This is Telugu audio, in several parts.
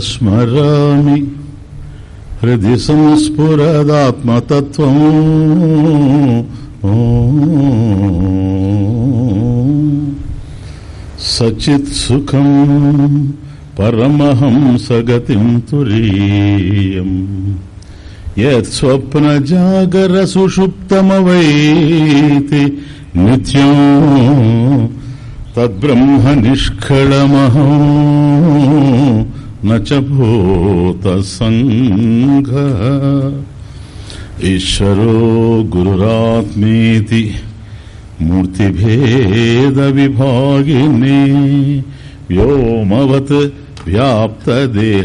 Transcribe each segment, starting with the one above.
స్మరామి. హృది సంస్ఫురదాత్మతత్వం. సచిత్ సుఖం పరమహంసగతిం తురీయం. యత్స్వప్న జాగర సుషుప్తమవైతి నిత్యం. తద్బ్రహ్మ నిష్కళమహం. నచ సంఘ ఈశ్వరో గురురాత్మేతి మూర్తిభేద విభాగిని వ్యోమవత్ వ్యాప్తదేహాయ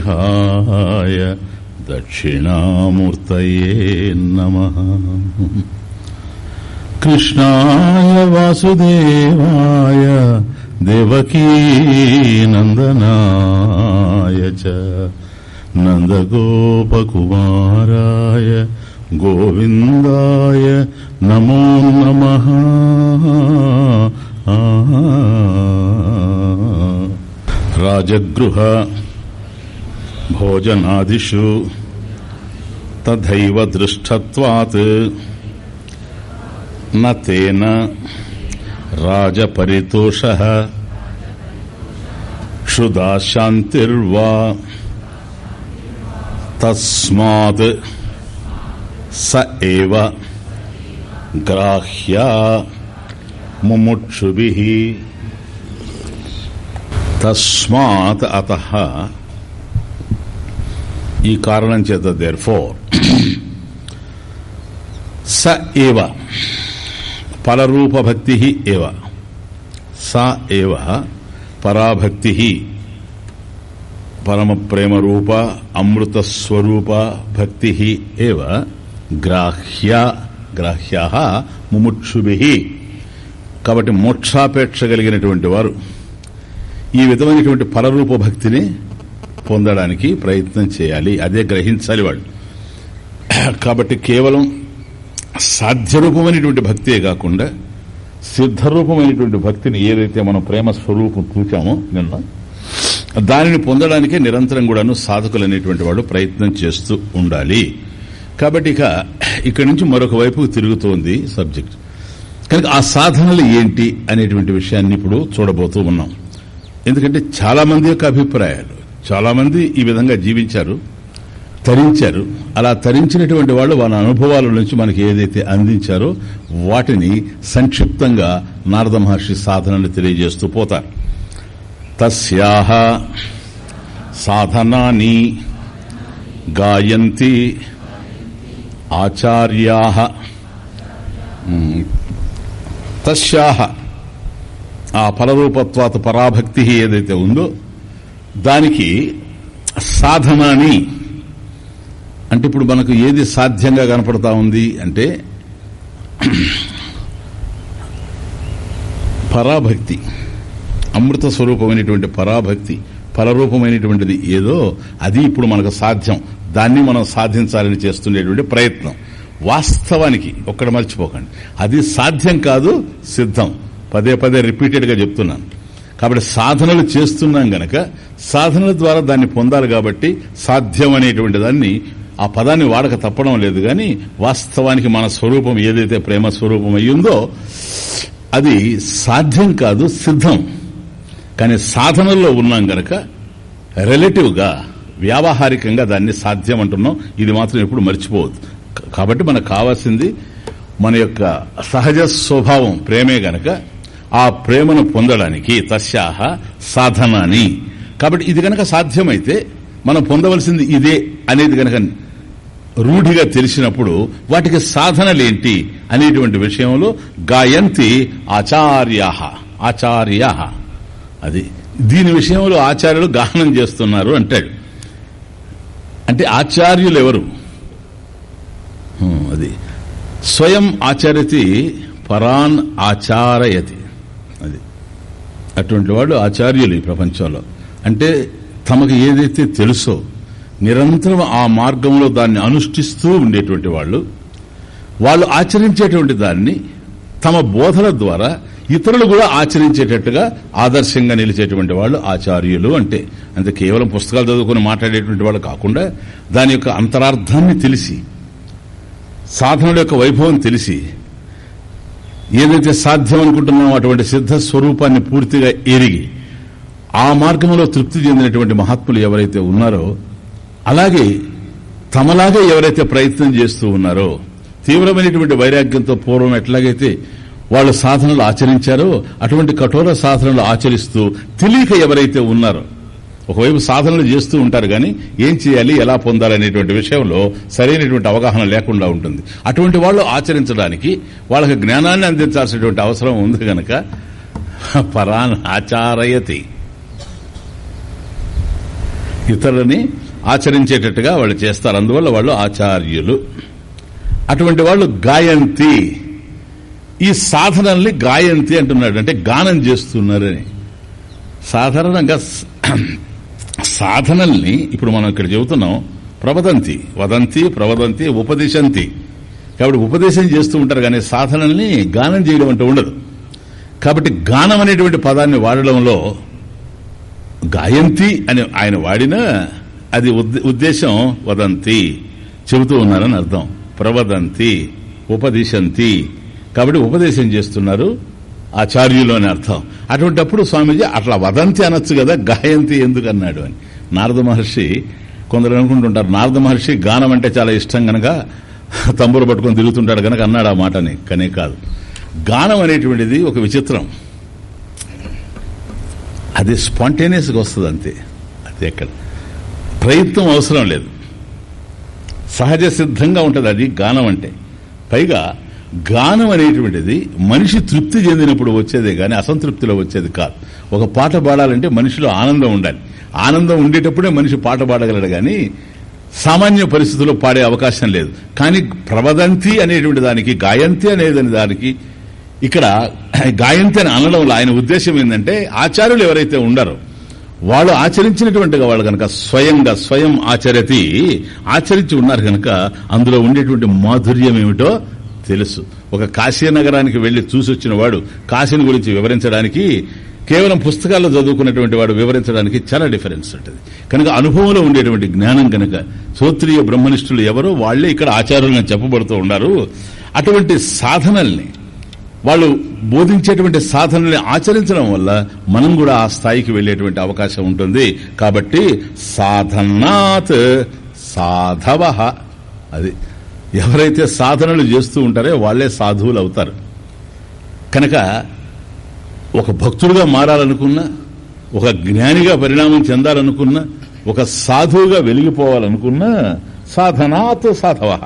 దక్షిణామూర్తయే నమ కృష్ణాయ వాసుదేవాయ దేవకీనందనాయ చ. నందగోపకుమారాయ గోవిందాయ నమో నమ. రాజగృహ భోజనాదిషు తథైవ దృష్టత్వాత్. నేన రాజపరితోష క్షుదా శాంతిర్వా తస్మాత్ స ఏవ గ్రాహ్యా ముముక్షుభి తస్మాత్ అత ఈ కారణం చేత దేర్ ఫోర్ స ఏవ పరరూపభక్తి ఏవ. సా ఏవ. పరాభక్తి పరమ ప్రేమ రూప అమృత స్వరూప భక్తి ఏవ. గ్రాహ్య గ్రాహ్యా ముముక్షుభి. కాబట్టి మోక్షాపేక్ష కలిగినటువంటి వారు ఈ విధమైనటువంటి పరరూప భక్తిని పొందడానికి ప్రయత్నం చేయాలి. అదే గ్రహించాలి వాళ్ళు. కాబట్టి కేవలం సాధ్యరూపమైనటువంటి భక్తే కాకుండా సిద్ధరూపమైనటువంటి భక్తిని ఏదైతే మనం ప్రేమ స్వరూపం చూచామో నిన్న దానిని పొందడానికే నిరంతరం కూడాను సాధకులు అనేటువంటి వాళ్ళు ప్రయత్నం చేస్తూ ఉండాలి. కాబట్టి ఇక ఇక్కడి నుంచి మరొక వైపు తిరుగుతోంది సబ్జెక్ట్. కనుక ఆ సాధనలు ఏంటి అనేటువంటి విషయాన్ని ఇప్పుడు చూడబోతూ ఉన్నాం. ఎందుకంటే చాలామంది యొక్క అభిప్రాయాలు చాలామంది ఈ విధంగా జీవించారు. తరించారు. అలా తరించినటువంటి వాళ్ళు వాళ్ళ అనుభవాల నుంచి మనకి ఏదైతే అందించారో వాటిని సంక్షిప్తంగా నారద మహర్షి సాధనలు తెలియజేస్తూ పోతారు. తస్యాహ సాధనాని గాయంతి ఆచార్యా తస్యాహ. ఆ పరరూపత్వాత పరాభక్తి ఏదైతే ఉందో దానికి సాధనాన్ని అంటే ఇప్పుడు మనకు ఏది సాధ్యంగా కనపడతా ఉంది అంటే పరాభక్తి. అమృత స్వరూపమైనటువంటి పరాభక్తి. పరరూపమైనటువంటిది ఏదో అది ఇప్పుడు మనకు సాధ్యం. దాన్ని మనం సాధించాలని చేస్తుండేటువంటి ప్రయత్నం. వాస్తవానికి ఒక్కడ మర్చిపోకండి. అది సాధ్యం కాదు సిద్ధం. పదే పదే రిపీటెడ్గా చెప్తున్నాను. కాబట్టి సాధనలు చేస్తున్నాం గనక సాధనల ద్వారా దాన్ని పొందాలి కాబట్టి సాధ్యం అనేటువంటి దాన్ని ఆ పదాన్ని వాడక తప్పడం లేదు కానీ వాస్తవానికి మన స్వరూపం ఏదైతే ప్రేమ స్వరూపం అయ్యిందో అది సాధ్యం కాదు సిద్ధం. కానీ సాధనల్లో ఉన్నాం గనక రిలేటివ్గా వ్యావహారికంగా దాన్ని సాధ్యం అంటున్నాం. ఇది మాత్రం ఎప్పుడు మర్చిపోవద్దు. కాబట్టి మనకు కావాల్సింది మన యొక్క సహజ స్వభావం ప్రేమే గనక ఆ ప్రేమను పొందడానికి తస్యాహ సాధనాని. కాబట్టి ఇది గనక సాధ్యమైతే మనం పొందవలసింది ఇదే అనేది గనక రూఢిగా తెలిసినప్పుడు వాటికి సాధనలేంటి అనేటువంటి విషయంలో గాయంతి ఆచార్య ఆచార్య. అది దీని విషయంలో ఆచార్యులు గానం చేస్తున్నారు అంటాడు. అంటే ఆచార్యులు ఎవరు? అది స్వయం ఆచార్యతి పరాన్ ఆచారయతి. అది అటువంటి వాళ్ళు ఆచార్యులు ఈ ప్రపంచంలో. అంటే తమకు ఏదైతే తెలుసో నిరంతరం ఆ మార్గంలో దాన్ని అనుష్ఠిస్తూ ఉండేటువంటి వాళ్ళు వాళ్ళు ఆచరించేటువంటి దాన్ని తమ బోధల ద్వారా ఇతరులు కూడా ఆచరించేటట్టుగా ఆదర్శంగా నిలిచేటువంటి వాళ్ళు ఆచార్యులు అంటే అంతే కేవలం పుస్తకాలు చదువుకుని మాట్లాడేటువంటి వాళ్ళు కాకుండా దాని యొక్క అంతరార్థాన్ని తెలిసి సాధనల యొక్క వైభవం తెలిసి ఏదైతే సాధ్యం అనుకుంటున్నామో అటువంటి సిద్ధ స్వరూపాన్ని పూర్తిగా ఎరిగి ఆ మార్గంలో తృప్తి చెందినటువంటి మహాత్ములు ఎవరైతే ఉన్నారో అలాగే తమలాగే ఎవరైతే ప్రయత్నం చేస్తూ ఉన్నారో తీవ్రమైనటువంటి వైరాగ్యంతో పూర్వం ఎట్లాగైతే వాళ్ళు సాధనలు ఆచరించారో అటువంటి కఠోర సాధనలు ఆచరిస్తూ తెలియక ఎవరైతే ఉన్నారో ఒకవైపు సాధనలు చేస్తూ ఉంటారు కానీ ఏం చేయాలి ఎలా పొందాలనేటువంటి విషయంలో సరైనటువంటి అవగాహన లేకుండా ఉంటుంది. అటువంటి వాళ్ళు ఆచరించడానికి వాళ్ళకి జ్ఞానాన్ని అందించాల్సినటువంటి అవసరం ఉంది గనక పరాన్ ఆచారయతి. ఇతరులని ఆచరించేటట్టుగా వాళ్ళు చేస్తారు. అందువల్ల వాళ్ళు ఆచార్యులు. అటువంటి వాళ్ళు గాయంతి. ఈ సాధనల్ని గాయంతి అంటున్నాడు. అంటే గానం చేస్తున్నారని. సాధారణంగా సాధనల్ని ఇప్పుడు మనం ఇక్కడ చెబుతున్నాం. ప్రవదంతి వదంతి ప్రవదంతి ఉపదేశంతి. కాబట్టి ఉపదేశం చేస్తూ ఉంటారు కానీ సాధనల్ని గానం చేయడం అంటూ ఉండదు. కాబట్టి గానం అనేటువంటి పదాన్ని వాడడంలో గాయంతి అని ఆయన వాడినా అది ఉద్దేశం వదంతి. చెబుతూ ఉన్నారని అర్థం. ప్రవదంతి ఉపదిశంతి. కాబట్టి ఉపదేశం చేస్తున్నారు ఆచార్యులు అని అర్థం. అటువంటిప్పుడు స్వామీజీ అట్లా వదంతి అనొచ్చు కదా గాయంతి ఎందుకు అన్నాడు అని. నారద మహర్షి కొందరు అనుకుంటుంటారు నారద మహర్షి గానం అంటే చాలా ఇష్టం గనక తంబురు పట్టుకొని తిరుగుతుంటాడు గనక అన్నాడు ఆ మాటని. కనే కాదు. గానం అనేటువంటిది ఒక విచిత్రం. అది స్పాంటేనియస్గా వస్తుంది అంతే అది ఎక్కడ? ప్రయత్నం అవసరం లేదు. సహజ సిద్ధంగా ఉంటుంది అది గానం అంటే. పైగా గానం అనేటువంటిది మనిషి తృప్తి చెందినప్పుడు వచ్చేదే కానీ అసంతృప్తిలో వచ్చేది కాదు. ఒక పాట పాడాలంటే మనిషిలో ఆనందం ఉండాలి. ఆనందం ఉండేటప్పుడే మనిషి పాట పాడగలడు కానీ సామాన్య పరిస్థితుల్లో పాడే అవకాశం లేదు. కానీ ప్రవదంతి అనేటువంటి దానికి గాయంతి అనేదని దానికి ఇక్కడ గాయంతి అని అనడంలో ఆయన ఉద్దేశం ఏంటంటే ఆచార్యులు ఎవరైతే ఉండరో వాళ్ళు ఆచరించినటువంటిగా వాళ్ళు కనుక స్వయంగా స్వయం ఆచరతి ఆచరించి ఉన్నారు కనుక అందులో ఉండేటువంటి మాధుర్యం ఏమిటో తెలుసు. ఒక కాశీ నగరానికి వెళ్ళి చూసొచ్చిన వాడు కాశీని గురించి వివరించడానికి కేవలం పుస్తకాల్లో చదువుకున్నటువంటి వాడు వివరించడానికి చాలా డిఫరెన్స్ ఉంటుంది. కనుక అనుభవంలో ఉండేటువంటి జ్ఞానం కనుక సోత్రీయ బ్రహ్మనిష్ఠులు ఎవరో వాళ్ళే ఇక్కడ ఆచారులను చెప్పబడుతూ ఉన్నారు. అటువంటి సాధనల్ని వాళ్ళు బోధించేటువంటి సాధనల్ని ఆచరించడం వల్ల మనం కూడా ఆ స్థాయికి వెళ్ళేటువంటి అవకాశం ఉంటుంది. కాబట్టి సాధనాత్ సాధవ. అది ఎవరైతే సాధనలు చేస్తూ ఉంటారో వాళ్ళే సాధువులు అవుతారు. కనుక ఒక భక్తుడుగా మారాలనుకున్నా ఒక జ్ఞానిగా పరిణామం చెందాలనుకున్నా ఒక సాధువుగా వెలిగిపోవాలనుకున్నా సాధనాత్ సాధవ.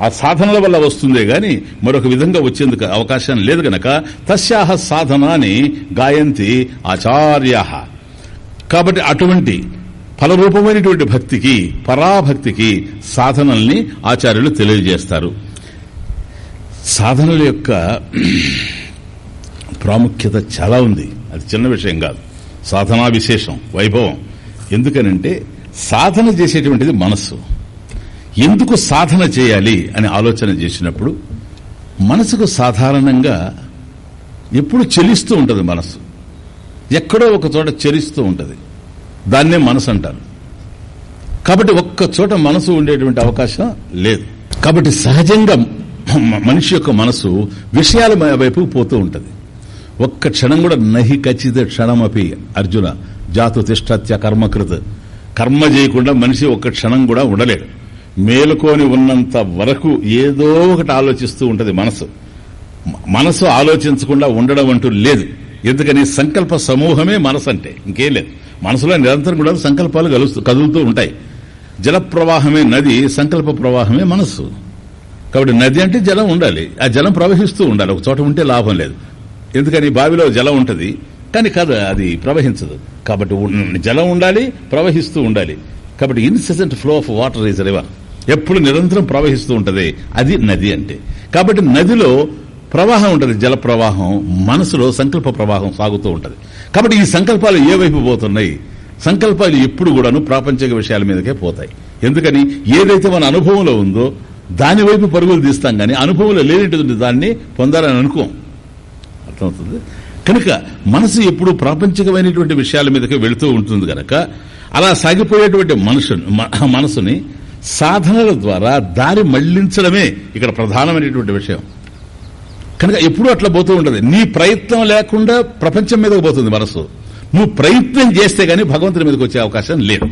ఆ సాధనల వల్ల వస్తుందే గాని మరొక విధంగా వచ్చేందుకు అవకాశం లేదు గనక తస్యాహ సాధనాన్ని గాయంతి ఆచార్య. కాబట్టి అటువంటి ఫలరూపమైనటువంటి భక్తికి పరాభక్తికి సాధనల్ని ఆచార్యులు తెలియజేస్తారు. సాధనల యొక్క ప్రాముఖ్యత చాలా ఉంది. అది చిన్న విషయం కాదు. సాధనా విశేషం వైభవం. ఎందుకనంటే సాధన చేసేటువంటిది మనస్సు. ఎందుకు సాధన చేయాలి అని ఆలోచన చేసినప్పుడు మనసుకు సాధారణంగా ఎప్పుడు చెలిస్తూ ఉంటుంది మనసు ఎక్కడో ఒక చోట చెలిస్తూ ఉంటుంది. దాన్నే మనసు అంటారు. కాబట్టి ఒక్క చోట మనసు ఉండేటువంటి అవకాశం లేదు. కాబట్టి సహజంగా మనిషి యొక్క మనసు విషయాల వైపు పోతూ ఉంటుంది. ఒక్క క్షణం కూడా నహి ఖచ్చిత క్షణమపి అర్జున జాతు తిష్టత్య కర్మకృత్. కర్మ చేయకుండా మనిషి ఒక్క క్షణం కూడా ఉండలేడు. మేలుకొని ఉన్నంత వరకు ఏదో ఒకటి ఆలోచిస్తూ ఉంటుంది మనసు. మనసు ఆలోచించకుండా ఉండడం అంటూ లేదు. ఎందుకని సంకల్ప సమూహమే మనసు అంటే ఇంకేం లేదు. మనసులో నిరంతరం కూడా సంకల్పాలు కలుస్తూ కదులుతూ ఉంటాయి. జల ప్రవాహమే నది సంకల్ప ప్రవాహమే మనస్సు. కాబట్టి నది అంటే జలం ఉండాలి. ఆ జలం ప్రవహిస్తూ ఉండాలి. ఒక చోట ఉంటే లాభం లేదు. ఎందుకని బావిలో జలం ఉంటుంది. కానీ కాదు అది ప్రవహించదు. కాబట్టి జలం ఉండాలి ప్రవహిస్తూ ఉండాలి. కాబట్టి incessant flow of water is river. ఎప్పుడు నిరంతరం ప్రవహిస్తూ ఉంటది. అది నది అంటే. కాబట్టి నదిలో ప్రవాహం ఉంటుంది. జల ప్రవాహం మనసులో సంకల్ప ప్రవాహం సాగుతూ ఉంటది. కాబట్టి ఈ సంకల్పాలు ఏ వైపు పోతున్నాయి? సంకల్పాలు ఎప్పుడు కూడాను ప్రాపంచిక విషయాల మీదకే పోతాయి. ఎందుకని? ఏదైతే మన అనుభవంలో ఉందో దాని వైపు పరుగులు తీస్తాం కానీ అనుభవంలో లేనిటువంటి దాన్ని పొందాలని అనుకోం. అర్థమవుతుంది? కనుక మనసు ఎప్పుడు ప్రాపంచికమైనటువంటి విషయాల మీదకే వెళుతూ ఉంటుంది గనక అలా సాగిపోయేటువంటి మనుషు మనసుని సాధనల ద్వారా దారి మళ్ళించడమే ఇక్కడ ప్రధానమైనటువంటి విషయం. కనుక ఎప్పుడూ అట్లా పోతూ ఉంటుంది. నీ ప్రయత్నం లేకుండా ప్రపంచం మీదకు పోతుంది మనసు. నువ్వు ప్రయత్నం చేస్తే గానీ భగవంతుని మీదకి వచ్చే అవకాశం లేదు.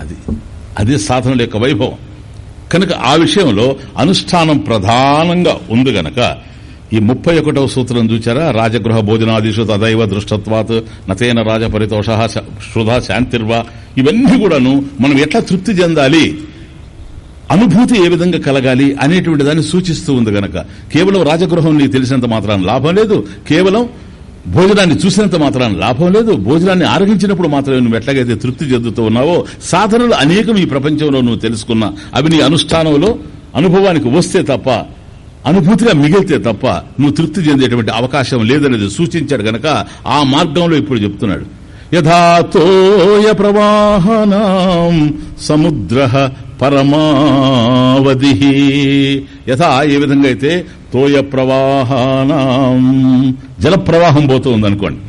అది అది సాధనల యొక్క వైభవం. కనుక ఆ విషయంలో అనుష్ఠానం ప్రధానంగా ఉంది గనక ఈ ముప్పై ఒకటవ సూత్రం చూచారా? రాజగృహ భోజనాదిషు తదైవ దృష్టత్వాత్ నతేన రాజపరితోష శ్రుధ శాంతిర్వా. ఇవన్నీ కూడాను మనం ఎట్లా తృప్తి చెందాలి? అనుభూతి ఏ విధంగా కలగాలి అనేటువంటి దాన్ని సూచిస్తూ ఉంది గనక. కేవలం రాజగృహం నీకు తెలిసినంత మాత్రాన్ని లాభం లేదు. కేవలం భోజనాన్ని చూసినంత మాత్రాన్ని లాభం లేదు. భోజనాన్ని ఆరగించినప్పుడు మాత్రమే నువ్వు ఎట్లాగైతే తృప్తి చెందుతూ ఉన్నావో సాధనలు అనేకం ఈ ప్రపంచంలో నువ్వు తెలుసుకున్నా. అవి నీ అనుష్ఠానంలో అనుభవానికి వస్తే తప్ప అనుభూతిగా మిగిలితే తప్ప నువ్వు తృప్తి చెందేటువంటి అవకాశం లేదనేది సూచించాడు గనక ఆ మార్గంలో ఇప్పుడు చెప్తున్నాడు. యథాతోయ ప్రవాహనా సముద్ర పరమావధి. యథా ఏ విధంగా అయితే తోయ ప్రవాహానం జల ప్రవాహం పోతూ ఉందనుకోండి.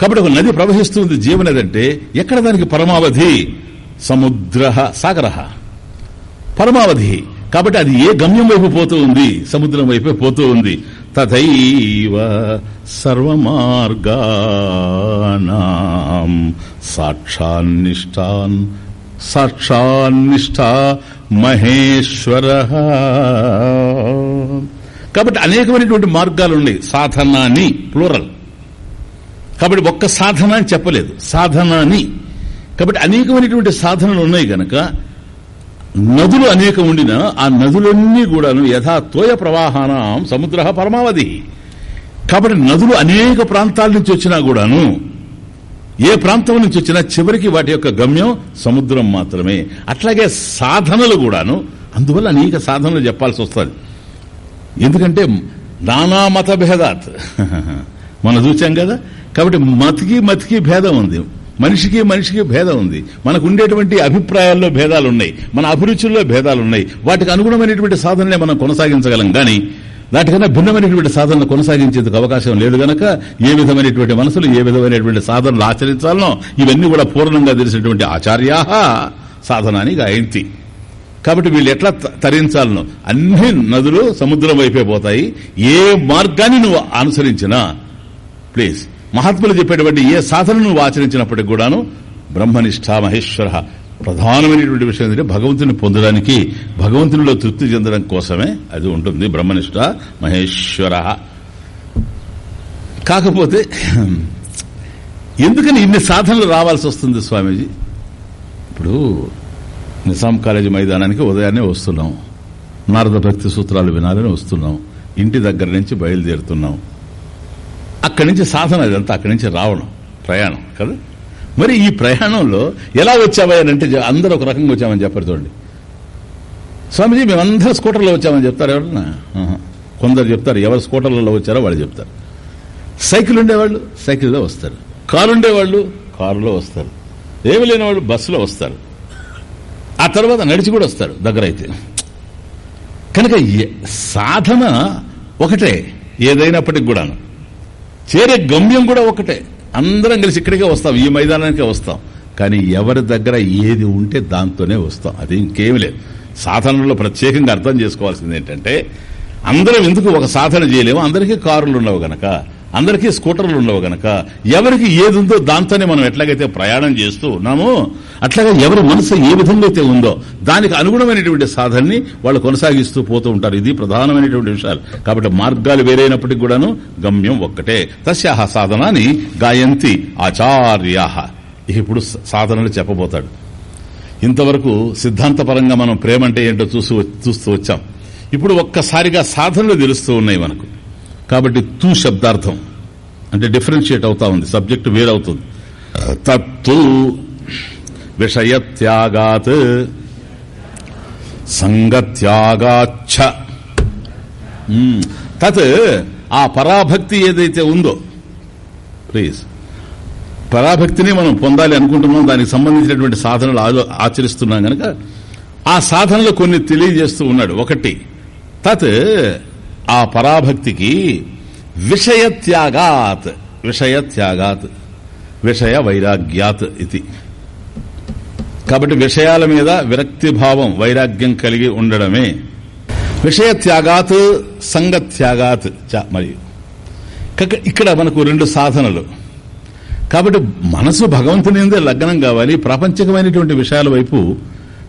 కాబట్టి ఒక నది ప్రవహిస్తుంది జీవనది అంటే ఎక్కడ దానికి పరమావధి? సముద్ర సాగర. పరమావధి. కాబట్టి అది ఏ గమ్యం వైపు పోతూ ఉంది? సముద్రం వైపే పోతూ ఉంది. తథైవ సర్వమార్గానాం సాక్షాన్నిష్టాన్ సాక్షాన్నిష్ట మహేశ్వర. కాబట్టి అనేకమైనటువంటి మార్గాలు ఉన్నాయి సాధనాని ప్లూరల్. కాబట్టి ఒక్క సాధన అని చెప్పలేదు. సాధనాని కాబట్టి అనేకమైనటువంటి సాధనలు ఉన్నాయి గనక నదులు అనేకం ఉండిన ఆ నదులన్నీ కూడాను యథా తోయ ప్రవాహానం సముద్ర పరమావధి. కాబట్టి నదులు అనేక ప్రాంతాల నుంచి వచ్చినా కూడాను ఏ ప్రాంతం నుంచి వచ్చినా చివరికి వాటి యొక్క గమ్యం సముద్రం మాత్రమే. అట్లాగే సాధనలు కూడాను అందువల్ల అనేక సాధనలు చెప్పాల్సి వస్తుంది. ఎందుకంటే నానా మత భేదాత్. మనం చూచాం కదా? కాబట్టి మతికి మతికి భేదం ఉంది. మనిషికి మనిషికి భేదం ఉంది. మనకు ఉండేటువంటి అభిప్రాయాల్లో భేదాలు ఉన్నాయి మన అభిరుచుల్లో భేదాలు ఉన్నాయి వాటికి అనుగుణమైనటువంటి సాధనలే మనం కొనసాగించగలం. కానీ వాటికన్నా భిన్నమైనటువంటి సాధనలు కొనసాగించేందుకు అవకాశం లేదు గనక ఏ విధమైనటువంటి మనసులు ఏ విధమైనటువంటి సాధనలు ఆచరించాలనో ఇవన్నీ కూడా పూర్ణంగా తెలిసినటువంటి ఆచార్యా సాధనాన్ని గాయంతి. కాబట్టి వీళ్ళు ఎట్లా తరించాలను అన్ని నదులు సముద్రం వైపే పోతాయి. ఏ మార్గాన్ని నువ్వు అనుసరించినా ప్లీజ్ మహాత్ములు చెప్పేటువంటి ఏ సాధనను ఆచరించినప్పటికి కూడాను బ్రహ్మనిష్ట మహేశ్వర ప్రధానమైనటువంటి విషయం ఏంటంటే భగవంతుని పొందడానికి భగవంతునిలో తృప్తి చెందడం కోసమే అది ఉంటుంది. బ్రహ్మనిష్ట మహేశ్వర. కాకపోతే ఎందుకని ఇన్ని సాధనలు రావాల్సి వస్తుంది స్వామీజీ? ఇప్పుడు నిజాం కాలేజీ మైదానానికి ఉదయాన్నే వస్తున్నాం. నారద భక్తి సూత్రాలు వినాలని వస్తున్నాం. ఇంటి దగ్గర నుంచి బయలుదేరుతున్నాం. అక్కడి నుంచి సాధన ఇదంతా అక్కడి నుంచి రావడం ప్రయాణం కదా? మరి ఈ ప్రయాణంలో ఎలా వచ్చావని అందరూ ఒక రకంగా వచ్చామని చెప్పారు చూడండి. స్వామిజీ మేమందరూ స్కూటర్లో వచ్చామని చెప్తారు ఎవరన్నా? కొందరు చెప్తారు ఎవరు స్కూటర్లలో వచ్చారో వాళ్ళు చెప్తారు. సైకిల్ ఉండేవాళ్ళు సైకిల్లో వస్తారు. కారు ఉండేవాళ్ళు కారులో వస్తారు. ఏమి లేని వాళ్ళు బస్సులో వస్తారు. ఆ తర్వాత నడిచి కూడా వస్తారు దగ్గర అయితే కనుక సాధన ఒకటే ఏదైనప్పటికి కూడాను. చేరే గమ్యం కూడా ఒకటే. అందరం కలిసి ఇక్కడికే వస్తాం ఈ మైదానానికే వస్తాం. కానీ ఎవరి దగ్గర ఏది ఉంటే దాంతోనే వస్తాం. అది ఇంకేమి లేదు. సాధనలో ప్రత్యేకంగా అర్థం చేసుకోవాల్సింది ఏంటంటే అందరం ఎందుకు ఒక సాధన చేయలేము అందరికీ కారులు ఉండవు గనక అందరికీ స్కూటర్లు ఉండవు గనక. ఎవరికి ఏది ఉందో దాంతోనే మనం ఎట్లాగైతే ప్రయాణం చేస్తూ ఉన్నామో అట్లాగే ఎవరి మనసు ఏ విధంగా అయితే ఉందో దానికి అనుగుణమైనటువంటి సాధనని వాళ్ళు కొనసాగిస్తూ పోతూ ఉంటారు. ఇది ప్రధానమైనటువంటి విషయాలు. కాబట్టి మార్గాలు వేరైనప్పటికి కూడాను గమ్యం ఒక్కటే. తస్యాహ సాధనాన్ని గాయంతి ఆచార్యా ఇప్పుడు సాధనలు చెప్పబోతాడు. ఇంతవరకు సిద్ధాంతపరంగా మనం ప్రేమ అంటే ఏంటో చూసి చూస్తూ వచ్చాం. ఇప్పుడు ఒక్కసారిగా సాధనలు తెలుస్తూ ఉన్నాయి మనకు. కాబట్టి తూ శబ్దార్థం. అంటే డిఫరెన్షియేట్ అవుతా ఉంది సబ్జెక్ట్ వేరవుతుంది. తత్తు విషయత్యాగాత్ సంగత్యాగాచ్చ తత్ ఆ పరాభక్తి ఏదైతే ఉందో ప్లీజ్. పరాభక్తిని మనం పొందాలి అనుకుంటున్నాం దానికి సంబంధించినటువంటి సాధనలు ఆచరిస్తున్నాం గనక ఆ సాధనలు కొన్ని తెలియజేస్తూ ఉన్నాడు. ఒకటి తత్ ఆ పరాభక్తికి విషయత్యాగాత్ విషయత్యాగాత్ విషయ వైరాగ్యాత్ ఇది. కాబట్టి విషయాల మీద విరక్తి భావం వైరాగ్యం కలిగి ఉండడమే. విషయత్యాగాత్ సంగత్యాగాత్ చ మరియు. ఇక్కడ మనకు రెండు సాధనలు. కాబట్టి మనసు భగవంతుని ఎందే లగ్నం కావాలి ప్రాపంచికమైనటువంటి విషయాల వైపు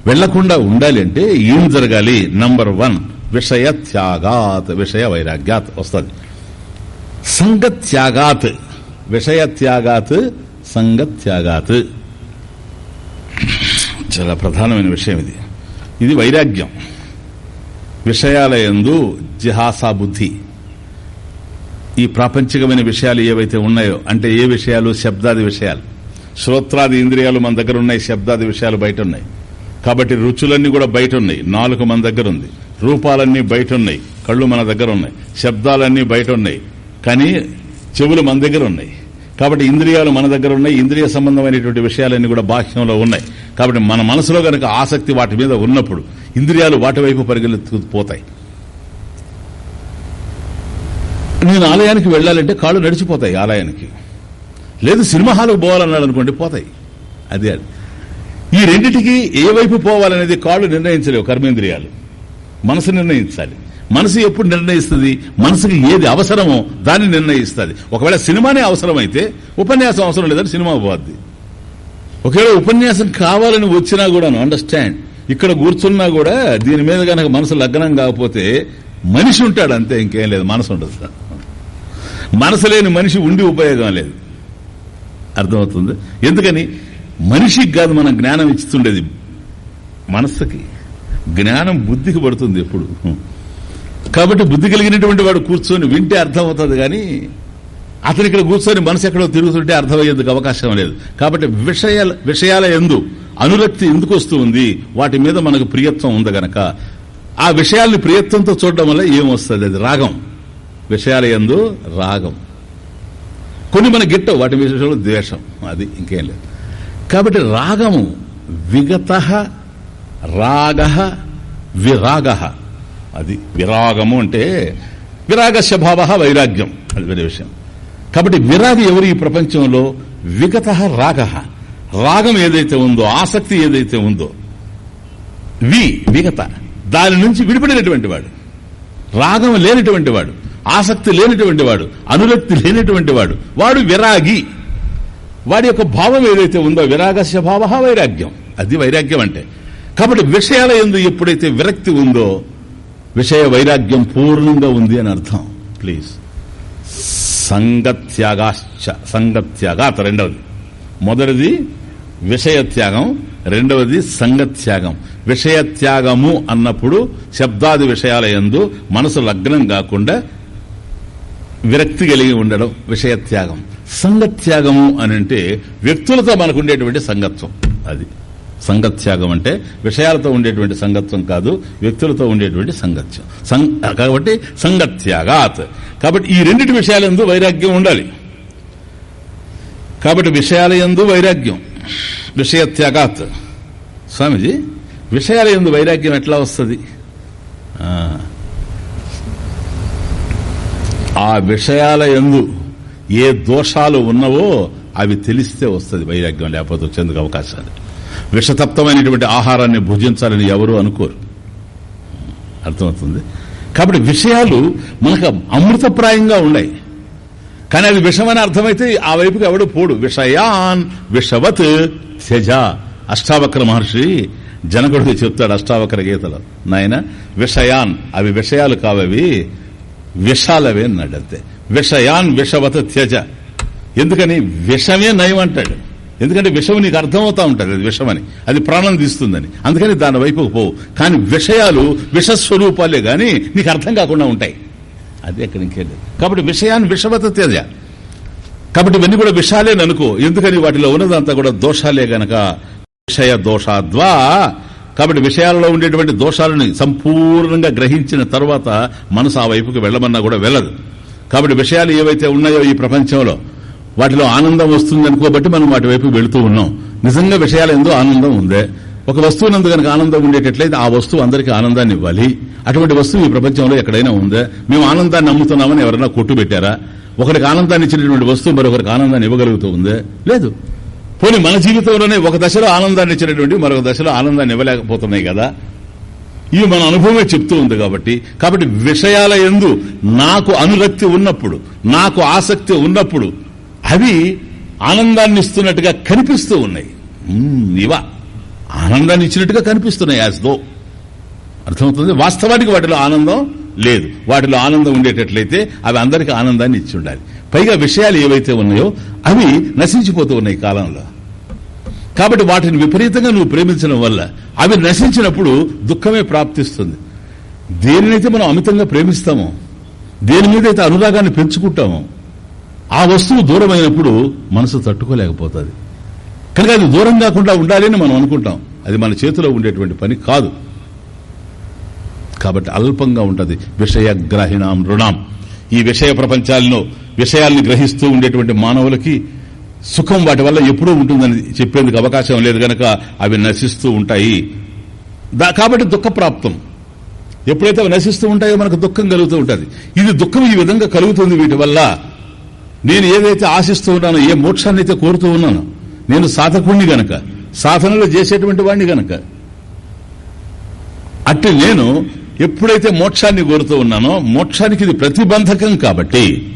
వెళ్ళకుండా ఉండాలి అంటే ఏం జరగాలి? నంబర్ వన్ విషయ త్యాగాత్ విషయ వైరాగ్యాత్ వస్తుంది. సంగత్యాగాత్ విషయ త్యాగాత్ సంగత్యాగాత్. చాలా ప్రధానమైన విషయం ఇది. ఇది వైరాగ్యం. విషయాల యందు జిహాసా బుద్ధి ఈ ప్రాపంచికమైన విషయాలు ఏవైతే ఉన్నాయో అంటే ఏ విషయాలు? శబ్దాది విషయాలు. శ్రోత్రాది ఇంద్రియాలు మన దగ్గర ఉన్నాయి శబ్దాది విషయాలు బయట ఉన్నాయి. కాబట్టి రుచులన్నీ కూడా బయట ఉన్నాయి. నాలుగు మన దగ్గర ఉంది. రూపాలన్నీ బయట ఉన్నాయి కళ్ళు మన దగ్గర ఉన్నాయి శబ్దాలన్నీ బయట ఉన్నాయి కానీ చెవులు మన దగ్గర ఉన్నాయి కాబట్టి ఇంద్రియాలు మన దగ్గర ఉన్నాయి ఇంద్రియ సంబంధమైనటువంటి విషయాలన్నీ కూడా బాహ్యంలో ఉన్నాయి. కాబట్టి మన మనసులో గనక ఆసక్తి వాటి మీద ఉన్నప్పుడు ఇంద్రియాలు వాటి వైపు పరిగెత్తుకుపోతాయి నేను ఆలయానికి వెళ్ళాలంటే కాళ్ళు నడిచిపోతాయి ఆలయానికి. లేదు సినిమా హాల్కి పోవాలన్నాడు అనుకోండి పోతాయి అది. ఈ రెండిటికి ఏ వైపు పోవాలనేది కాళ్ళు నిర్ణయించలేవు కర్మేంద్రియాలు. మనసు నిర్ణయించాలి. మనసు ఎప్పుడు నిర్ణయిస్తుంది? మనసుకి ఏది అవసరమో దాన్ని నిర్ణయిస్తుంది. ఒకవేళ సినిమానే అవసరమైతే ఉపన్యాసం అవసరం లేదని సినిమా పోద్ది. ఒకవేళ ఉపన్యాసం కావాలని వచ్చినా కూడాను అండర్స్టాండ్ ఇక్కడ కూర్చున్నా కూడా దీని మీద కనుక మనసు లగ్నం కాకపోతే మనిషి ఉంటాడు అంతే ఇంకేం లేదు. మనసు ఉండదు. సార్ మనసు లేని మనిషి ఉండి ఉపయోగం లేదు. అర్థమవుతుంది? ఎందుకని? మనిషికి కాదు మనం జ్ఞానం ఇస్తుండేది మనస్సుకి. జ్ఞానం బుద్ధికి పడుతుంది ఎప్పుడు. కాబట్టి బుద్ధి కలిగినటువంటి వాడు కూర్చొని వింటే అర్థమవుతుంది కానీ అతను ఇక్కడ కూర్చొని మనసు ఎక్కడో తిరుగుతుంటే అర్థమయ్యేందుకు అవకాశం లేదు. కాబట్టి విషయాల విషయాల ఎందు అనురక్తి ఎందుకు వస్తుంది వాటి మీద మనకు ప్రియత్వం ఉంది గనక. ఆ విషయాల్ని ప్రియత్వంతో చూడడం వల్ల ఏమొస్తుంది? అది రాగం. విషయాల ఎందు రాగం. కొన్ని మన గిట్టవు వాటి విషయంలో ద్వేషం. అది ఇంకేం లేదు. కాబట్టి రాగము విగత రాగ విరాగ. అది విరాగము అంటే విరాగస్య భావ వైరాగ్యం. అది వేరే విషయం. కాబట్టి విరాగి ఎవరు ఈ ప్రపంచంలో? విగత రాగ. రాగం ఏదైతే ఉందో ఆసక్తి ఏదైతే ఉందో వి విగత దాని నుంచి విడిపడినటువంటి వాడు. రాగం లేనటువంటి వాడు ఆసక్తి లేనటువంటి వాడు అనురక్తి లేనటువంటి వాడు వాడు విరాగి. వాడి యొక్క భావం ఏదైతే ఉందో విరాగస్య భావ వైరాగ్యం. అది వైరాగ్యం అంటే. కాబట్టి విషయాల ఎందు ఎప్పుడైతే విరక్తి ఉందో విషయ వైరాగ్యం పూర్ణంగా ఉంది అని అర్థం. ప్లీజ్. సంగత్యాగాశ్చ సంగత్యాగాత రెండవది. మొదటిది విషయత్యాగం రెండవది సంగత్యాగం. విషయత్యాగము అన్నప్పుడు శబ్దాది విషయాల యందు మనసు లగ్నం కాకుండా విరక్తి కలిగి ఉండడం విషయత్యాగం సంగత్యాగము అని అంటే వ్యక్తులతో మనకు ఉండేటువంటి సంగత్వం. అది. సంగత్యాగం అంటే విషయాలతో ఉండేటువంటి సంగత్వం కాదు వ్యక్తులతో ఉండేటువంటి సంగత్యం. సం- కాబట్టి సంగత్యాగాత్. కాబట్టి ఈ రెండిటి విషయాల ఎందు వైరాగ్యం ఉండాలి. కాబట్టి విషయాల ఎందు వైరాగ్యం. విషయత్యాగాత్. స్వామిజీ విషయాల ఎందు వైరాగ్యం ఎట్లా వస్తుంది? ఆ, ఆ విషయాల ఎందు ఏ దోషాలు ఉన్నవో అవి తెలిస్తే వస్తుంది వైరాగ్యం లేకపోతే వచ్చేందుకు అవకాశాలు. విషతప్తమైనటువంటి ఆహారాన్ని భుజించాలని ఎవరు అనుకోరు. అర్థమవుతుంది? కాబట్టి విషయాలు మనకు అమృతప్రాయంగా ఉన్నాయి. కానీ అది విషమని అర్థమైతే ఆ వైపుకి ఎవడు పోడు. విషయాన్ విషవత్ త్యజ. అష్టావక్ర మహర్షి జనకుడికి చెప్తాడు అష్టావక్ర గీతలు. నాయన విషయాన్ అవి విషయాలు కావవి విషాలవే అన్నాడు అంతే విషయాన్ విషవత త్యజ. ఎందుకని? విషమే నయం అంటాడు ఎందుకంటే విషం నీకు అర్థమవుతా ఉంటుంది అది విషమని. అది ప్రాణం తీస్తుందని. అందుకని దాని వైపుకు పోవు కానీ విషయాలు విషస్వరూపాలే కానీ నీకు అర్థం కాకుండా ఉంటాయి. అది అక్కడ ఇంకేం లేదు కాబట్టి విషయాన్ని విషవత తేజ. కాబట్టి ఇవన్నీ కూడా విషాలేని అనుకో ఎందుకని వాటిలో ఉన్నదంతా కూడా దోషాలే గనక. విషయ దోషాద్వా. కాబట్టి విషయాలలో ఉండేటువంటి దోషాలని సంపూర్ణంగా గ్రహించిన తర్వాత మనసు ఆ వైపుకి వెళ్ళమన్నా కూడా వెళ్ళదు. కాబట్టి విషయాలు ఏవైతే ఉన్నాయో ఈ ప్రపంచంలో వాటిలో ఆనందం వస్తుంది అనుకోబట్టి మనం వాటి వైపు వెళుతూ ఉన్నాం. నిజంగా విషయాలు ఎందు ఆనందం ఉందే. ఒక వస్తువునందు కనుక ఆనందం ఉండేటట్లయితే ఆ వస్తువు అందరికీ ఆనందాన్ని ఇవ్వాలి. అటువంటి వస్తువు ఈ ప్రపంచంలో ఎక్కడైనా ఉందా. మేము ఆనందాన్ని నమ్ముతున్నామని ఎవరైనా కొట్టు పెట్టారా? ఒకరికి ఆనందాన్ని ఇచ్చినటువంటి వస్తువు మరొకరికి ఆనందాన్ని ఇవ్వగలుగుతూ ఉందే? లేదు. పోనీ మన జీవితంలోనే ఒక దశలో ఆనందాన్ని ఇచ్చినటువంటి మరొక దశలో ఆనందాన్ని ఇవ్వలేకపోతున్నాయి కదా? ఇవి మన అనుభవమే చెప్తూ ఉంది కాబట్టి. కాబట్టి విషయాల ఎందు నాకు అనురక్తి ఉన్నప్పుడు నాకు ఆసక్తి ఉన్నప్పుడు అవి ఆనందాన్ని ఇస్తున్నట్టుగా కనిపిస్తూ ఉన్నాయి. మ్మ్, ఇవా. ఆనందాన్ని ఇచ్చినట్టుగా కనిపిస్తున్నాయి యాజ్ దో అర్థమవుతుంది? వాస్తవానికి వాటిలో ఆనందం లేదు. వాటిలో ఆనందం ఉండేటట్లయితే అవి అందరికీ ఆనందాన్ని ఇచ్చి ఉండాలి. పైగా విషయాలు ఏవైతే ఉన్నాయో అవి నశించిపోతూ ఉన్నాయి కాలంలో. కాబట్టి వాటిని విపరీతంగా నువ్వు ప్రేమించడం వల్ల అవి నశించినప్పుడు దుఃఖమే ప్రాప్తిస్తుంది. దేనినైతే మనం అమితంగా ప్రేమిస్తామో దేని మీద అయితే అనురాగాన్ని పెంచుకుంటామో ఆ వస్తువు దూరమైనప్పుడు మనసు తట్టుకోలేకపోతుంది. కనుక అది దూరం కాకుండా ఉండాలని మనం అనుకుంటాం. అది మన చేతిలో ఉండేటువంటి పని కాదు. కాబట్టి అల్పంగా విషయ విషయగ్రహిణాం రుణాం. ఈ విషయ ప్రపంచాలను విషయాల్ని గ్రహిస్తూ ఉండేటువంటి మానవులకి సుఖం వాటి వల్ల ఎప్పుడూ ఉంటుందని చెప్పేందుకు అవకాశం లేదు గనక అవి నశిస్తూ ఉంటాయి. దా- కాబట్టి దుఃఖప్రాప్తం. ఎప్పుడైతే అవి నశిస్తూ ఉంటాయో మనకు దుఃఖం కలుగుతూ ఉంటుంది. ఇది దుఃఖం ఈ విధంగా కలుగుతుంది వీటి వల్ల నేను ఏదైతే ఆశిస్తూ ఉన్నానో ఏ మోక్షాన్ని అయితే కోరుతూ ఉన్నానో నేను సాధకుణ్ణి గనక సాధనలు చేసేటువంటి వాణ్ణి గనక అట్టి నేను ఎప్పుడైతే మోక్షాన్ని కోరుతూ ఉన్నానో మోక్షానికి ఇది ప్రతిబంధకం కాబట్టి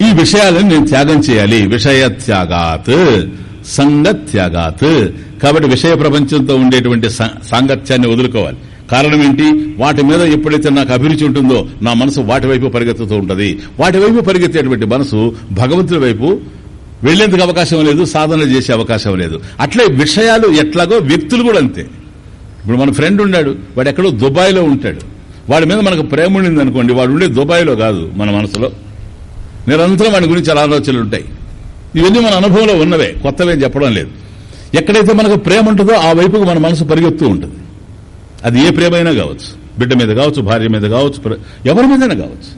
ఈ విషయాలను నేను త్యాగం చేయాలి. విషయ త్యాగాత్ సంగత్యాగాత్. కాబట్టి విషయ ప్రపంచంతో ఉండేటువంటి సా- సాంగత్యాన్ని వదులుకోవాలి. కారణం ఏంటి వాటి మీద ఎప్పుడైతే నాకు అభిరుచి ఉంటుందో నా మనసు వాటి వైపు పరిగెత్తుతూ ఉంటుంది. వాటి వైపు పరిగెత్తేటువంటి మనసు భగవంతుడి వైపు వెళ్ళేందుకు అవకాశం లేదు సాధన చేసే అవకాశం లేదు. అట్లే విషయాలు ఎట్లాగో వ్యక్తులు కూడా అంతే. ఇప్పుడు మన ఫ్రెండ్ ఉన్నాడు వాడు ఎక్కడో దుబాయ్లో ఉంటాడు. వాడి మీద మనకు ప్రేమ ఉండింది అనుకోండి వాడు ఉండే దుబాయ్లో కాదు మన మనసులో. నిరంతరం వాడి గురించి చాలా ఆలోచనలు ఉంటాయి. ఇవన్నీ మన అనుభవంలో ఉన్నవే కొత్తవేం చెప్పడం లేదు. ఎక్కడైతే మనకు ప్రేమ ఉంటుందో ఆ వైపుకు మన మనసు పరిగెత్తూ ఉంటుంది. అది ఏ ప్రేమైనా కావచ్చు. బిడ్డ మీద కావచ్చు భార్య మీద కావచ్చు ప్ర- ఎవరి మీదైనా కావచ్చు.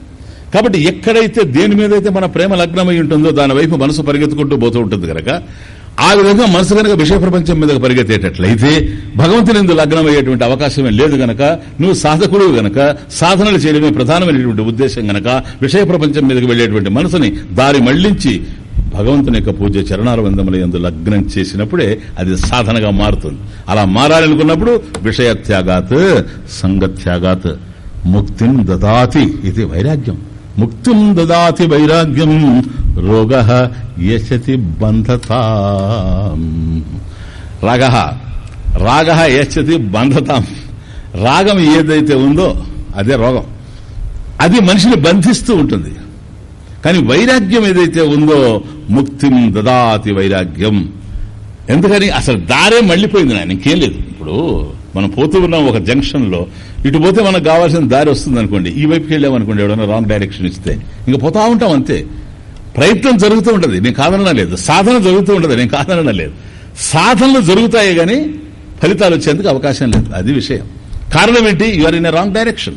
కాబట్టి ఎక్కడైతే దేని మీద అయితే మన ప్రేమ లగ్నమై ఉంటుందో దాని వైపు మనసు పరిగెత్తుకుంటూ పోతూ ఉంటుంది కనుక ఆ విధంగా మనసు కనుక విషయ ప్రపంచం మీద పరిగెత్తేటట్లయితే భగవంతుని ఎందు లగ్నమయ్యేటువంటి అవకాశమే లేదు గనక నువ్వు సాధకుడు గనక సాధనలు చేయడమే ప్రధానమైనటువంటి ఉద్దేశం గనక విషయ ప్రపంచం మీదకి వెళ్ళేటువంటి మనసుని దారి మళ్ళించి భగవంతుని యొక్క పూజ చరణాల వందముల ఎందు లగ్నం చేసినప్పుడే అది సాధనగా మారుతుంది. అలా మారాలనుకున్నప్పుడు విషయ త్యాగాత్ సంగత్యాగాత్ ముక్తిం దదాతి ఇది వైరాగ్యం. ముక్తిం దదాతి వైరాగ్యం రోగ యశతి బంధత. రాగ రాగ యశతి బంధతాం. రాగం ఏదైతే ఉందో అదే రోగం. అది మనిషిని బంధిస్తూ ఉంటుంది. కానీ వైరాగ్యం ఏదైతే ఉందో ముక్తిం దదాతి వైరాగ్యం. ఎందుకని అసలు దారే మళ్ళీపోయింది నాయన ఇంకేం లేదు. ఇప్పుడు మనం పోతూ ఉన్నాం ఒక జంక్షన్లో ఇటు పోతే మనకు కావాల్సిన దారి వస్తుంది అనుకోండి ఈ వైపుకి వెళ్ళామనుకోండి ఎవడన్నా రాంగ్ డైరెక్షన్ ఇస్తే. ఇంకా పోతా ఉంటాం అంతే. ప్రయత్నం జరుగుతూ ఉంటది. నేను కాదనడం లేదు. సాధన జరుగుతూ ఉంటది. నేను కాదనడం లేదు. సాధనలు జరుగుతాయి గాని ఫలితాలు వచ్చేందుకు అవకాశం లేదు. అది విషయం. కారణం ఏంటి? యూఆర్ ఇన్ రాంగ్ డైరెక్షన్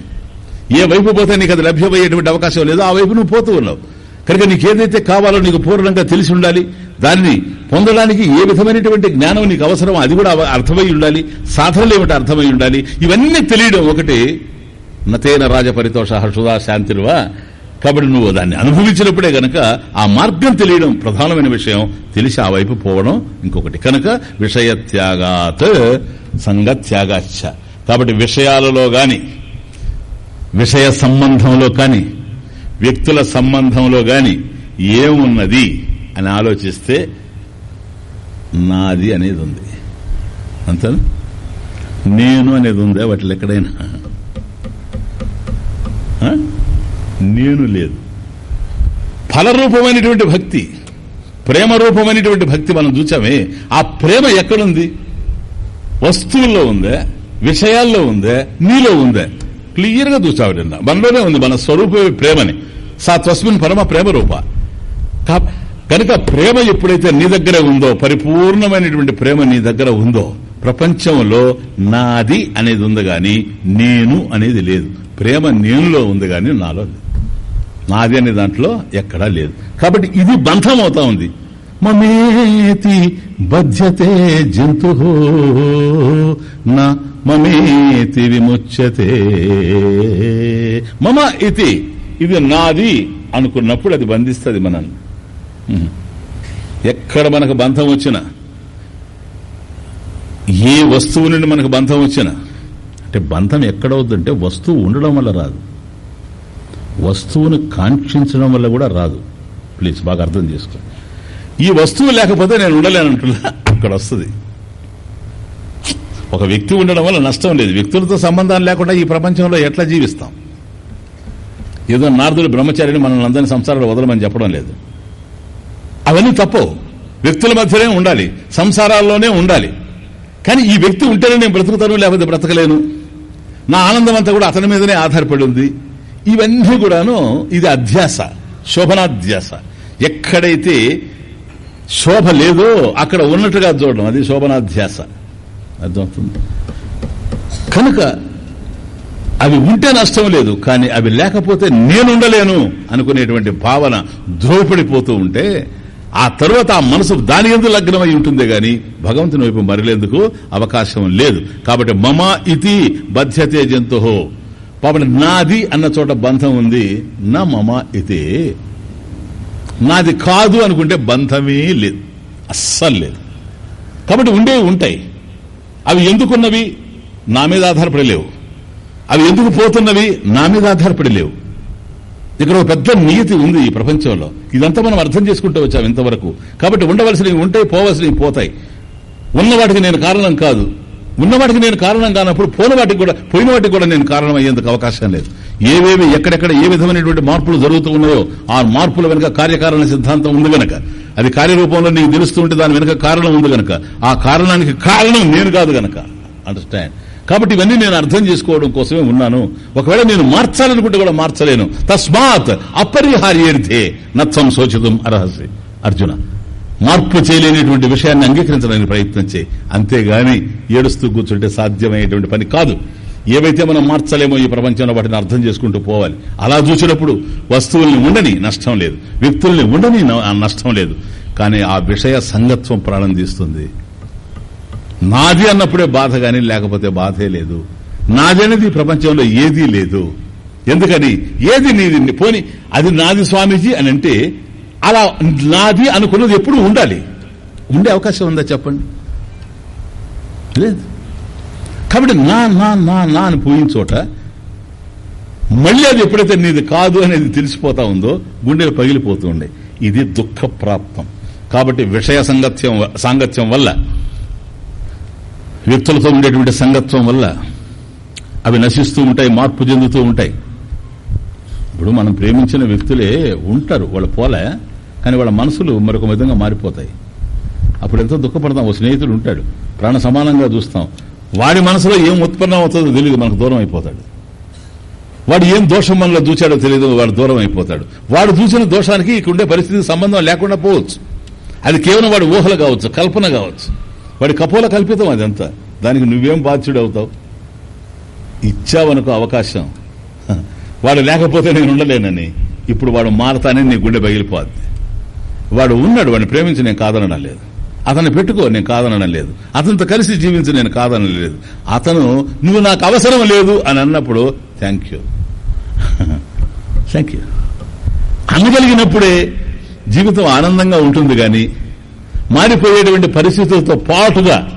ఏ వైపు పోతే నీకు అది లభ్యమయ్యేటువంటి అవకాశం లేదు. ఆ వైపు నువ్వు పోతూ ఉన్నావు. కనుక నీకు ఏదైతే కావాలో నీకు పూర్ణంగా తెలిసి ఉండాలి దాన్ని పొందడానికి ఏ విధమైనటువంటి జ్ఞానం నీకు అవసరం అది కూడా అర్థమై ఉండాలి సాధనలు ఏమిటి అర్థమై ఉండాలి ఇవన్నీ తెలియడం ఒకటి. నతేన రాజపరితోష హర్షుదా శాంతిరువా. కాబట్టి నువ్వు దాన్ని అనుభవించినప్పుడే గనక ఆ మార్గం తెలియడం ప్రధానమైన విషయం. తెలిసి ఆ వైపు పోవడం ఇంకొకటి. కనుక విషయ త్యాగాత్ సంగత్యాగాచ్చ కాబట్టి విషయాలలో గాని విషయ సంబంధంలో కానీ వ్యక్తుల సంబంధంలో గాని ఏమున్నది అని ఆలోచిస్తే నాది అనేది ఉంది. అంతే నేను అనేది ఉందా వాటిలో ఎక్కడైనా. నేను లేదు. ఫలరూపమైనటువంటి భక్తి ప్రేమ రూపమైనటువంటి భక్తి మనం చూచామే. ఆ ప్రేమ ఎక్కడుంది? వస్తువుల్లో ఉందే? విషయాల్లో ఉందా? నీలో ఉందా? క్లియర్గా చూసావు నిన్న. మనలోనే ఉంది మన స్వరూపమే ప్రేమని. సా తస్మిన్ పరమ ప్రేమ రూప. కనుక ప్రేమ ఎప్పుడైతే నీ దగ్గర ఉందో పరిపూర్ణమైనటువంటి ప్రేమ నీ దగ్గర ఉందో ప్రపంచంలో నాది అనేది ఉంది గాని నేను అనేది లేదు. ప్రేమ నేనులో ఉంది గాని నాలో లేదు. నాది అనే దాంట్లో ఎక్కడా లేదు. కాబట్టి ఇది బంధం అవుతా ఉంది. మమేతి బధ్యతే జంతు. నా మమేతి విముచ్యతే. మమ ఇది ఇది నాది అనుకున్నప్పుడు అది బంధిస్తుంది మనల్ని. ఎక్కడ మనకు బంధం వచ్చినా ఏ వస్తువు నుండి మనకు బంధం వచ్చినా అంటే బంధం ఎక్కడవుద్దంటే వస్తువు ఉండడం వల్ల రాదు. వస్తువును కాంక్షించడం వల్ల కూడా రాదు. ప్లీజ్ బాగా అర్థం చేసుకోండి. ఈ వస్తువు లేకపోతే నేను ఉండలేనంటున్నా అక్కడ వస్తుంది. ఒక వ్యక్తి ఉండడం వల్ల నష్టం లేదు. వ్యక్తులతో సంబంధాలు లేకుండా ఈ ప్రపంచంలో ఎట్లా జీవిస్తాం? ఏదో నారదుడు బ్రహ్మచారిని మనల్ని అందరినీ సంసారాలు వదలమని చెప్పడం లేదు. అవన్నీ తప్పవు వ్యక్తుల మధ్యనే ఉండాలి. సంసారాల్లోనే ఉండాలి. కానీ ఈ వ్యక్తి ఉంటేనే నేను బ్రతుకుతాను లేకపోతే బ్రతకలేను. నా ఆనందం అంతా కూడా అతని మీదనే ఆధారపడి ఉంది. ఇవన్నీ కూడాను ఇది అధ్యాస శోభనాధ్యాస. ఎక్కడైతే శోభ లేదో అక్కడ ఉన్నట్టుగా చూడడం. అది శోభనాధ్యాస. అర్థమవుతుంది? కనుక అవి ఉంటే నష్టం లేదు కానీ అవి లేకపోతే నేనుండలేను అనుకునేటువంటి భావన ద్రోపడిపోతూ ఉంటే ఆ తర్వాత ఆ మనసు దాని ఎందుకు లగ్నమై ఉంటుందే గాని భగవంతుని వైపు మరలేందుకు అవకాశం లేదు. కాబట్టి మమ ఇతి బధ్యతే జంతు. పాపం నాది అన్న చోట బంధం ఉంది నా మమ ఇది నాది కాదు అనుకుంటే బంధమే లేదు. అస్సలు లేదు. కాబట్టి ఉండేవి ఉంటాయి. అవి ఎందుకున్నవి? నా మీద ఆధారపడి లేవు. అవి ఎందుకు పోతున్నవి? నా మీద ఆధారపడి లేవు. ఇక్కడ ఒక పెద్ద నియతి ఉంది ఈ ప్రపంచంలో. ఇదంతా మనం అర్థం చేసుకుంటూ వచ్చాం ఇంతవరకు. కాబట్టి ఉండవలసినవి ఉంటాయి పోవలసినవి పోతాయి. ఉన్న వాటికి నేను కారణం కాదు. ఉన్నవాటికి నేను కారణం కానప్పుడు పోయిన వాటికి కూడా పోయిన వాటికి కూడా నేను కారణం అయ్యేందుకు అవకాశం లేదు. ఏవేవి ఎక్కడెక్కడ ఏ విధమైనటువంటి మార్పులు జరుగుతూ ఉన్నాయో ఆ మార్పుల వెనుక కార్యకారణ సిద్ధాంతం ఉంది గనక. అది కార్యరూపంలో నీకు తెలుస్తూ ఉంటే దాని వెనుక కారణం ఉంది గనక. ఆ కారణానికి కారణం నేను కాదు గనక. అండర్స్టాండ్ కాబట్టి ఇవన్నీ నేను అర్థం చేసుకోవడం కోసమే ఉన్నాను. ఒకవేళ నేను మార్చాలనుకుంటే కూడా మార్చలేను. తస్మాత్ అపరిహార్యర్థే నత్సం శోచితం అర్హసి. అర్జున. మార్పు చేయలేనిటువంటి విషయాన్ని అంగీకరించడానికి ప్రయత్నం చేయి. అంతేగాని ఏడుస్తూ కూర్చుంటే సాధ్యమయ్యేటువంటి పని కాదు. ఏవైతే మనం మార్చలేమో ఈ ప్రపంచంలో వాటిని అర్థం చేసుకుంటూ పోవాలి. అలా చూసినప్పుడు వస్తువుల్ని ఉండని నష్టం లేదు. వ్యక్తుల్ని ఉండని నష్టం లేదు. కానీ ఆ విషయ సంగత్వం ప్రాణం తీస్తుంది. నాది అన్నప్పుడే బాధ కాని లేకపోతే బాధే లేదు. నాది అనేది ప్రపంచంలో ఏదీ లేదు. ఎందుకని? ఏది నీది? పోని అది నాది స్వామీజీ అని అంటే అలా నాది అనుకున్నది ఎప్పుడు ఉండాలి. ఉండే అవకాశం ఉందా చెప్పండి? లేదు. కాబట్టి నా నా నా నా అని పోయిన చోట మళ్ళీ అది ఎప్పుడైతే నీది కాదు అనేది తెలిసిపోతా ఉందో గుండెలు పగిలిపోతూ ఉండే. ఇది దుఃఖ ప్రాప్తం. కాబట్టి విషయ సంగత్యం సాంగత్యం వల్ల వ్యక్తులతో ఉండేటువంటి సంగత్వం వల్ల అవి నశిస్తూ ఉంటాయి మార్పు చెందుతూ ఉంటాయి. ఇప్పుడు మనం ప్రేమించిన వ్యక్తులే ఉంటారు వాళ్ళ పోలే. కానీ వాళ్ళ మనసులు మరొక విధంగా మారిపోతాయి. అప్పుడు ఎంతో దుఃఖపడతాం. ఓ స్నేహితుడు ఉంటాడు. ప్రాణ సమానంగా చూస్తాం. వాడి మనసులో ఏం ఉత్పన్నం అవుతుందో తెలియదు. మనకు దూరం అయిపోతాడు. వాడు ఏం దోషం మనలో చూచాడో తెలియదు. వాడు దూరం అయిపోతాడు. వాడు చూసిన దోషానికి ఇక్కడ ఉండే పరిస్థితికి సంబంధం లేకుండా పోవచ్చు. అది కేవలం వాడి ఊహలు కావచ్చు కల్పన కావచ్చు. వాడి కపోల కల్పితం అదంతా. దానికి నువ్వేం బాధ్యుడు అవుతావు? ఇచ్చావనుకో అవకాశం. వాడు లేకపోతే నేను ఉండలేనని. ఇప్పుడు వాడు మారతానని నీ గుండె పగిలిపోద్ది వాడు ఉన్నాడు వాడిని ప్రేమించి నేను కాదనడం లేదు. అతన్ని పెట్టుకో నేను కాదనడం లేదు. అతనితో కలిసి జీవించి నేను కాదనడం లేదు. అతను నువ్వు నాకు అవసరం లేదు అని అన్నప్పుడు థ్యాంక్ యూ థ్యాంక్ యూ అనగలిగినప్పుడే జీవితం ఆనందంగా ఉంటుంది కానీ మారిపోయేటువంటి పరిస్థితులతో పాటుగా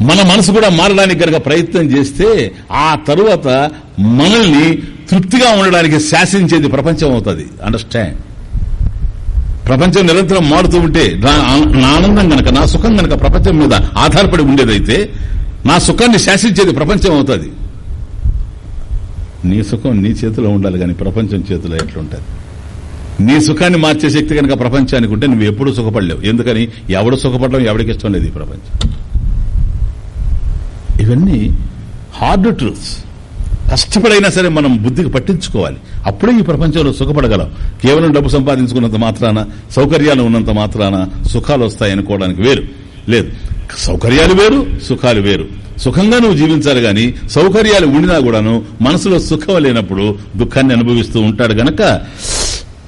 మన మనసు కూడా మారడానికి కనుక ప్రయత్నం చేస్తే ఆ తరువాత మనల్ని తృప్తిగా ఉండడానికి శాసించేది ప్రపంచం అవుతుంది. అండర్స్టాండ్ ప్రపంచం నిరంతరం మారుతూ ఉంటే నా నా ఆనందం గనక నా సుఖం గనక ప్రపంచం మీద ఆధారపడి ఉండేదైతే నా సుఖాన్ని శాసించేది ప్రపంచం అవుతుంది. నీ సుఖం నీ చేతిలో ఉండాలి కానీ ప్రపంచం చేతిలో ఎట్లుంటుంది? నీ సుఖాన్ని మార్చే శక్తి కనుక ప్రపంచానికి ఉంటే నువ్వు ఎప్పుడు సుఖపడలేవు. ఎందుకని? ఎవడు సుఖపడడం ఎవడికి ఇష్టం లేదు ఈ ప్రపంచం. ఇవన్నీ హార్డ్ ట్రూత్స్. కష్టపడైనా సరే మనం బుద్ధికి పట్టించుకోవాలి. అప్పుడే ఈ ప్రపంచంలో సుఖపడగలం. కేవలం డబ్బు సంపాదించుకున్నంత మాత్రాన సౌకర్యాలు ఉన్నంత మాత్రాన సుఖాలు వస్తాయనుకోవడానికి వేరు. లేదు సౌకర్యాలు వేరు సుఖాలు వేరు. సుఖంగా నువ్వు జీవించాలి గాని సౌకర్యాలు ఉండినా కూడాను మనసులో సుఖం లేనప్పుడు దుఃఖాన్ని అనుభవిస్తూ ఉంటాడు గనక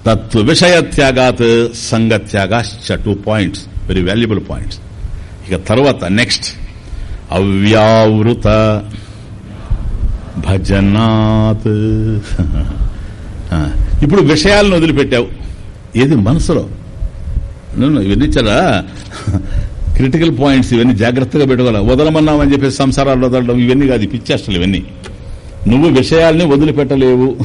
తత్వ విషయ త్యాగాత్ సంగత్యాగాశ్చ two points very valuable points ఇక తర్వాత నెక్స్ట్ అవ్యావృత భజనాత్. ఇప్పుడు విషయాలను వదిలిపెట్టావు. ఏది మనసులో? నన్ను ఇవన్నీ చాలా క్రిటికల్ పాయింట్స్ ఇవన్నీ జాగ్రత్తగా పెట్టుకోవాలి? వదలమన్నామని చెప్పేసి సంసారాలు వదలడం ఇవన్నీ కాదు ఈ పిచ్చేష్టలు ఇవన్నీ. నువ్వు విషయాల్ని వదిలిపెట్టలేవు.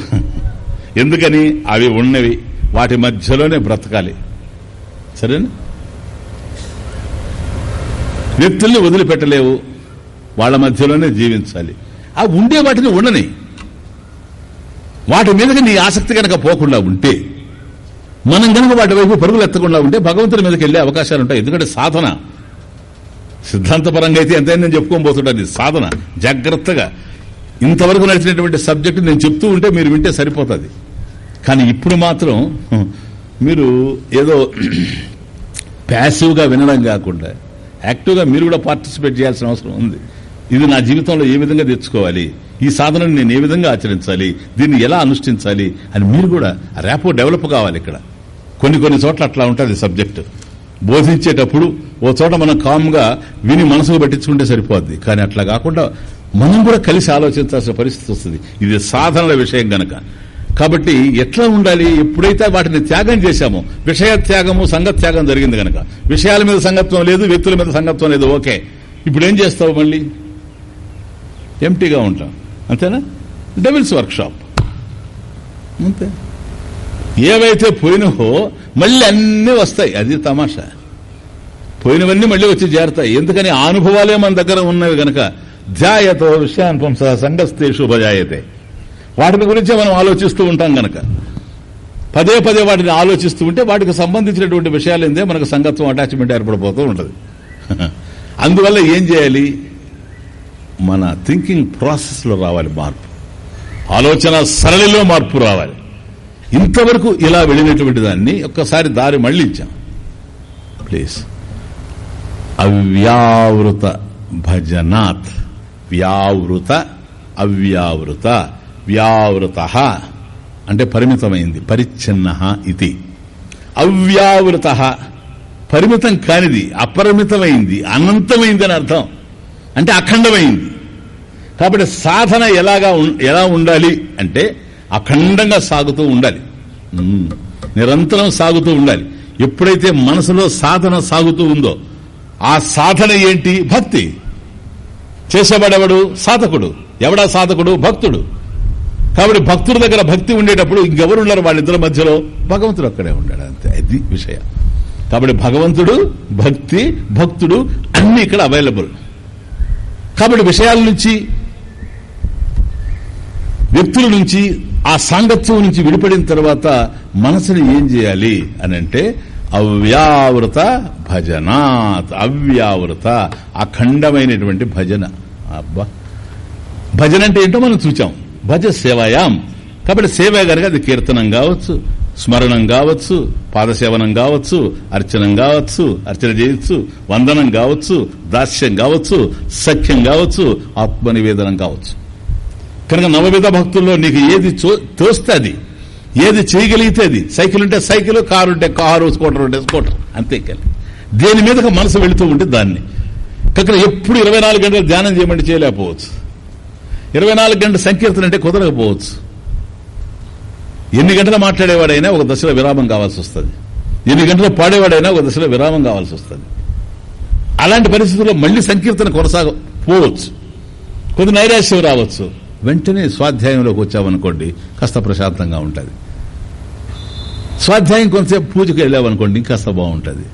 ఎందుకని? అవి ఉన్నవి. వాటి మధ్యలోనే బ్రతకాలి. సరేనా? వ్యక్తుల్ని వదిలిపెట్టలేవు. వాళ్ళ మధ్యలోనే జీవించాలి. ఆ ఉండే వాటిని ఉండని. వాటి మీదకి నీ ఆసక్తి కనుక పోకుండా ఉంటే మనం కనుక వాటి వైపు పరుగులు ఎత్తకుండా ఉంటే భగవంతుడి మీదకి వెళ్ళే అవకాశాలు ఉంటాయి. ఎందుకంటే సాధన సిద్ధాంతపరంగా అయితే ఎంతైనా నేను చెప్పుకోబోతుంటాను సాధన. జాగ్రత్తగా. ఇంతవరకు నడిచినటువంటి సబ్జెక్టు నేను చెప్తూ ఉంటే మీరు వింటే సరిపోతుంది. కానీ ఇప్పుడు మాత్రం మీరు ఏదో ప్యాసివ్గా వినడం కాకుండా యాక్టివ్గా మీరు కూడా పార్టిసిపేట్ చేయాల్సిన అవసరం ఉంది. ఇది నా జీవితంలో ఏ విధంగా తెచ్చుకోవాలి ఈ సాధనను నేను ఏ విధంగా ఆచరించాలి? దీన్ని ఎలా అనుష్ఠించాలి? అని మీరు కూడా ర్యాపో డెవలప్ కావాలి ఇక్కడ. కొన్ని కొన్ని చోట్ల అట్లా ఉంటుంది సబ్జెక్టు. బోధించేటప్పుడు ఓ చోట మనం కామ్గా విని మనసుకు పట్టించుకుంటే సరిపోద్ది. కానీ అట్లా కాకుండా మనం కూడా కలిసి ఆలోచించాల్సిన పరిస్థితి వస్తుంది. ఇది సాధనల విషయం గనక. కాబట్టి ఎట్లా ఉండాలి? ఎప్పుడైతే వాటిని త్యాగం చేశామో విషయ త్యాగము సంగత్యాగం జరిగింది గనక. విషయాల మీద సంగత్వం లేదు వ్యక్తుల మీద సంగత్వం లేదు. ఓకే. ఇప్పుడు ఏం చేస్తావు మళ్ళీ? ఎంటీగా ఉంటాం. అంతేనా? డెవిల్స్ వర్క్ షాప్ అంతే. ఏవైతే పోయినవో మళ్ళీ అన్నీ వస్తాయి. అది తమాషా. పోయినవన్నీ మళ్ళీ వచ్చి చేరతాయి. ఎందుకని ఆ అనుభవాలే మన దగ్గర ఉన్నవి గనక ధ్యాయతో విషయానుపంస సంగస్తే శుభజాయతే. వాటిని గురించే మనం ఆలోచిస్తూ ఉంటాం గనక. పదే పదే వాటిని ఆలోచిస్తూ ఉంటే వాటికి సంబంధించినటువంటి విషయాలు ఏందే మనకు సంగత్వం అటాచ్మెంట్ ఏర్పడిపోతూ ఉంటుంది. అందువల్ల ఏం చేయాలి? మన థింకింగ్ ప్రాసెస్లో రావాలి మార్పు. ఆలోచన సరళిలో మార్పు రావాలి. ఇంతవరకు ఇలా వెళ్ళినటువంటి దాన్ని ఒక్కసారి దారి మళ్ళించాం ప్లీజ్ అవ్యావృత భజనాత్. వ్యావృత అవ్యావృత వ్యావృత. అంటే పరిమితమైంది. పరిచ్ఛిన్న ఇది. అవ్యావృత. పరిమితం కానిది అపరిమితమైంది అనంతమైంది అని అర్థం. అంటే అఖండమైంది. కాబట్టి సాధన ఎలాగా ఉం- ఎలా ఉండాలి అంటే అఖండంగా సాగుతూ ఉండాలి. నిరంతరం సాగుతూ ఉండాలి. ఎప్పుడైతే మనసులో సాధన సాగుతూ ఉందో ఆ సాధన ఏంటి? భక్తి. చేసేవాడెవడు? సాధకుడు. ఎవడా సాధకుడు? భక్తుడు. కాబట్టి భక్తుడి దగ్గర భక్తి ఉండేటప్పుడు ఇంకెవరు ఉన్నారు వాళ్ళిద్దరి మధ్యలో? భగవంతుడు అక్కడే ఉన్నాడు అంతే. అది విషయం. కాబట్టి భగవంతుడు భక్తి భక్తుడు అన్ని ఇక్కడ అవైలబుల్ కాబట్టి విషయాల నుంచి వ్యక్తుల నుంచి ఆ సాంగత్యం నుంచి విడిపడిన తర్వాత మనసుని ఏం చేయాలి అని అంటే అవ్యావృత భజనాత్ అవ్యావృత అఖండమైనటువంటి భజన. అబ్బా. భజన అంటే ఏంటో మనం చూచాం. భజ సేవయాం. కాబట్టి సేవ కనుక అది కీర్తనం కావచ్చు స్మరణం కావచ్చు పాదసేవనం కావచ్చు అర్చనం కావచ్చు అర్చన చేయొచ్చు వందనం కావచ్చు దాస్యం కావచ్చు సఖ్యం కావచ్చు ఆత్మనివేదనం కావచ్చు. కనుక నవవిధ భక్తుల్లో నీకు ఏది తోస్తే అది ఏది చేయగలిగితే అది సైకిల్ ఉంటే సైకిల్ కారు ఉంటే కారు స్కూటర్ ఉంటే స్కూటర్ అంతే దేని మీదకి మనసు వెళుతూ ఉంటే దాన్ని. కనుక ఎప్పుడు ఇరవై నాలుగు గంటలు ధ్యానం చేయమంటే చేయలేకపోవచ్చు. ఇరవై నాలుగు గంటల సంకీర్తన అంటే కుదరకపోవచ్చు. ఎన్ని గంటలు మాట్లాడేవాడైనా ఒక దశలో విరామం కావాల్సి వస్తుంది. ఎన్ని గంటలు పాడేవాడైనా ఒక దశలో విరామం కావాల్సి వస్తుంది. అలాంటి పరిస్థితుల్లో మళ్ళీ సంకీర్తన కొనసాగపోవచ్చు కొద్ది నైరాశ్యం రావచ్చు. వెంటనే స్వాధ్యాయంలోకి వచ్చామనుకోండి కాస్త ప్రశాంతంగా ఉంటుంది. స్వాధ్యాయం కొంతసేపు పూజకు వెళ్ళామనుకోండి ఇంకాస్త బాగుంటుంది.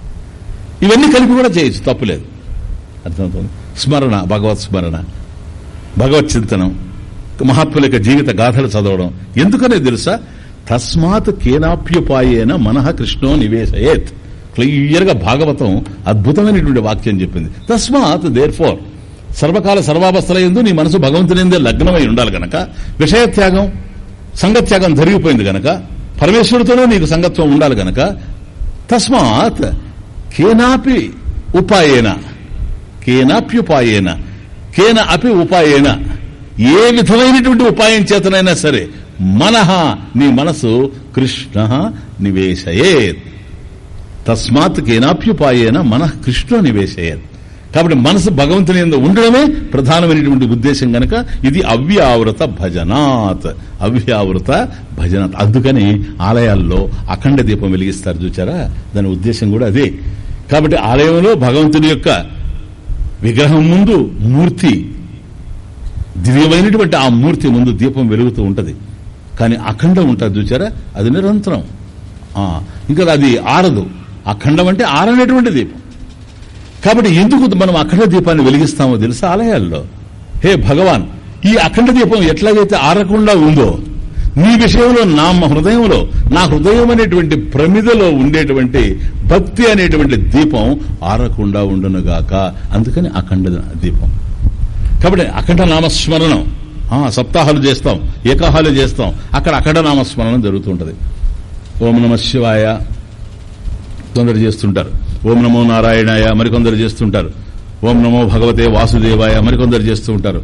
ఇవన్నీ కలిపి కూడా చేయొచ్చు తప్పులేదు. అర్థమవుతుంది? స్మరణ భగవత్ స్మరణ భగవత్ చింతనం మహాత్ముల యొక్క జీవిత గాథలు చదవడం ఎందుకనే తెలుసా? తస్మాత్ కేనాప్యుపాయేన మనః కృష్ణో నివేశయేత్. క్లియర్గా భాగవతం అద్భుతమైనటువంటి వాక్యం చెప్పింది. తస్మాత్ దేర్ ఫోర్ సర్వకాల సర్వావస్థల ఎందు నీ మనసు భగవంతునిందే లగ్నమై ఉండాలి గనక. విషయత్యాగం సంగత్యాగం జరిగిపోయింది గనక. పరమేశ్వరుడితోనే నీకు సంగత్వం ఉండాలి గనక. తస్మాత్ కేనాపి ఉపాయేన. కేనాప్యుపాయేన కేన అపి ఉపాయేన. ఏ విధమైనటువంటి ఉపాయం చేతనైనా సరే మనహ నీ మనసు కృష్ణ నివేశయేత్. తస్మాత్ కేనాప్యుపాయేన మనః కృష్ణ నివేశయేత్. కాబట్టి మనసు భగవంతుని ఎందు ఉండడమే ప్రధానమైనటువంటి ఉద్దేశం గనక. ఇది అవ్యావృత భజనాత్. అవ్యావృత భజనాత్. అందుకని ఆలయాల్లో అఖండ దీపం వెలిగిస్తారు చూచారా? దాని ఉద్దేశం కూడా అదే. కాబట్టి ఆలయంలో భగవంతుని యొక్క విగ్రహం ముందు మూర్తి దివ్యమైనటువంటి ఆ మూర్తి ముందు దీపం వెలుగుతూ ఉంటుంది. కానీ అఖండం ఉంటుంది చూచారా? అది నిరంతరం. ఇంకా అది ఆరదు. అఖండం అంటే ఆరనేటువంటి దీపం. కాబట్టి ఎందుకు మనం అఖండ దీపాన్ని వెలిగిస్తామో తెలుసా ఆలయాల్లో? హే భగవాన్ ఈ అఖండ దీపం ఎట్లాగైతే ఆరకుండా ఉందో నీ విషయంలో నా హృదయంలో నా హృదయం అనేటువంటి ప్రమిదలో ఉండేటువంటి భక్తి అనేటువంటి దీపం ఆరకుండా ఉండునుగాక అందుకని అఖండ దీపం. కాబట్టి అఖండ నామస్మరణం. సప్తాహాలు చేస్తాం ఏకాహాలు చేస్తాం. అక్కడ అఖండ నామస్మరణం జరుగుతుంటది ఓం నమ శివాయ. తొందర చేస్తుంటారు. ఓం నమో నారాయణాయ మరికొందరు చేస్తుంటారు. ఓం నమో భగవతే వాసుదేవాయ మరికొందరు చేస్తూ ఉంటారు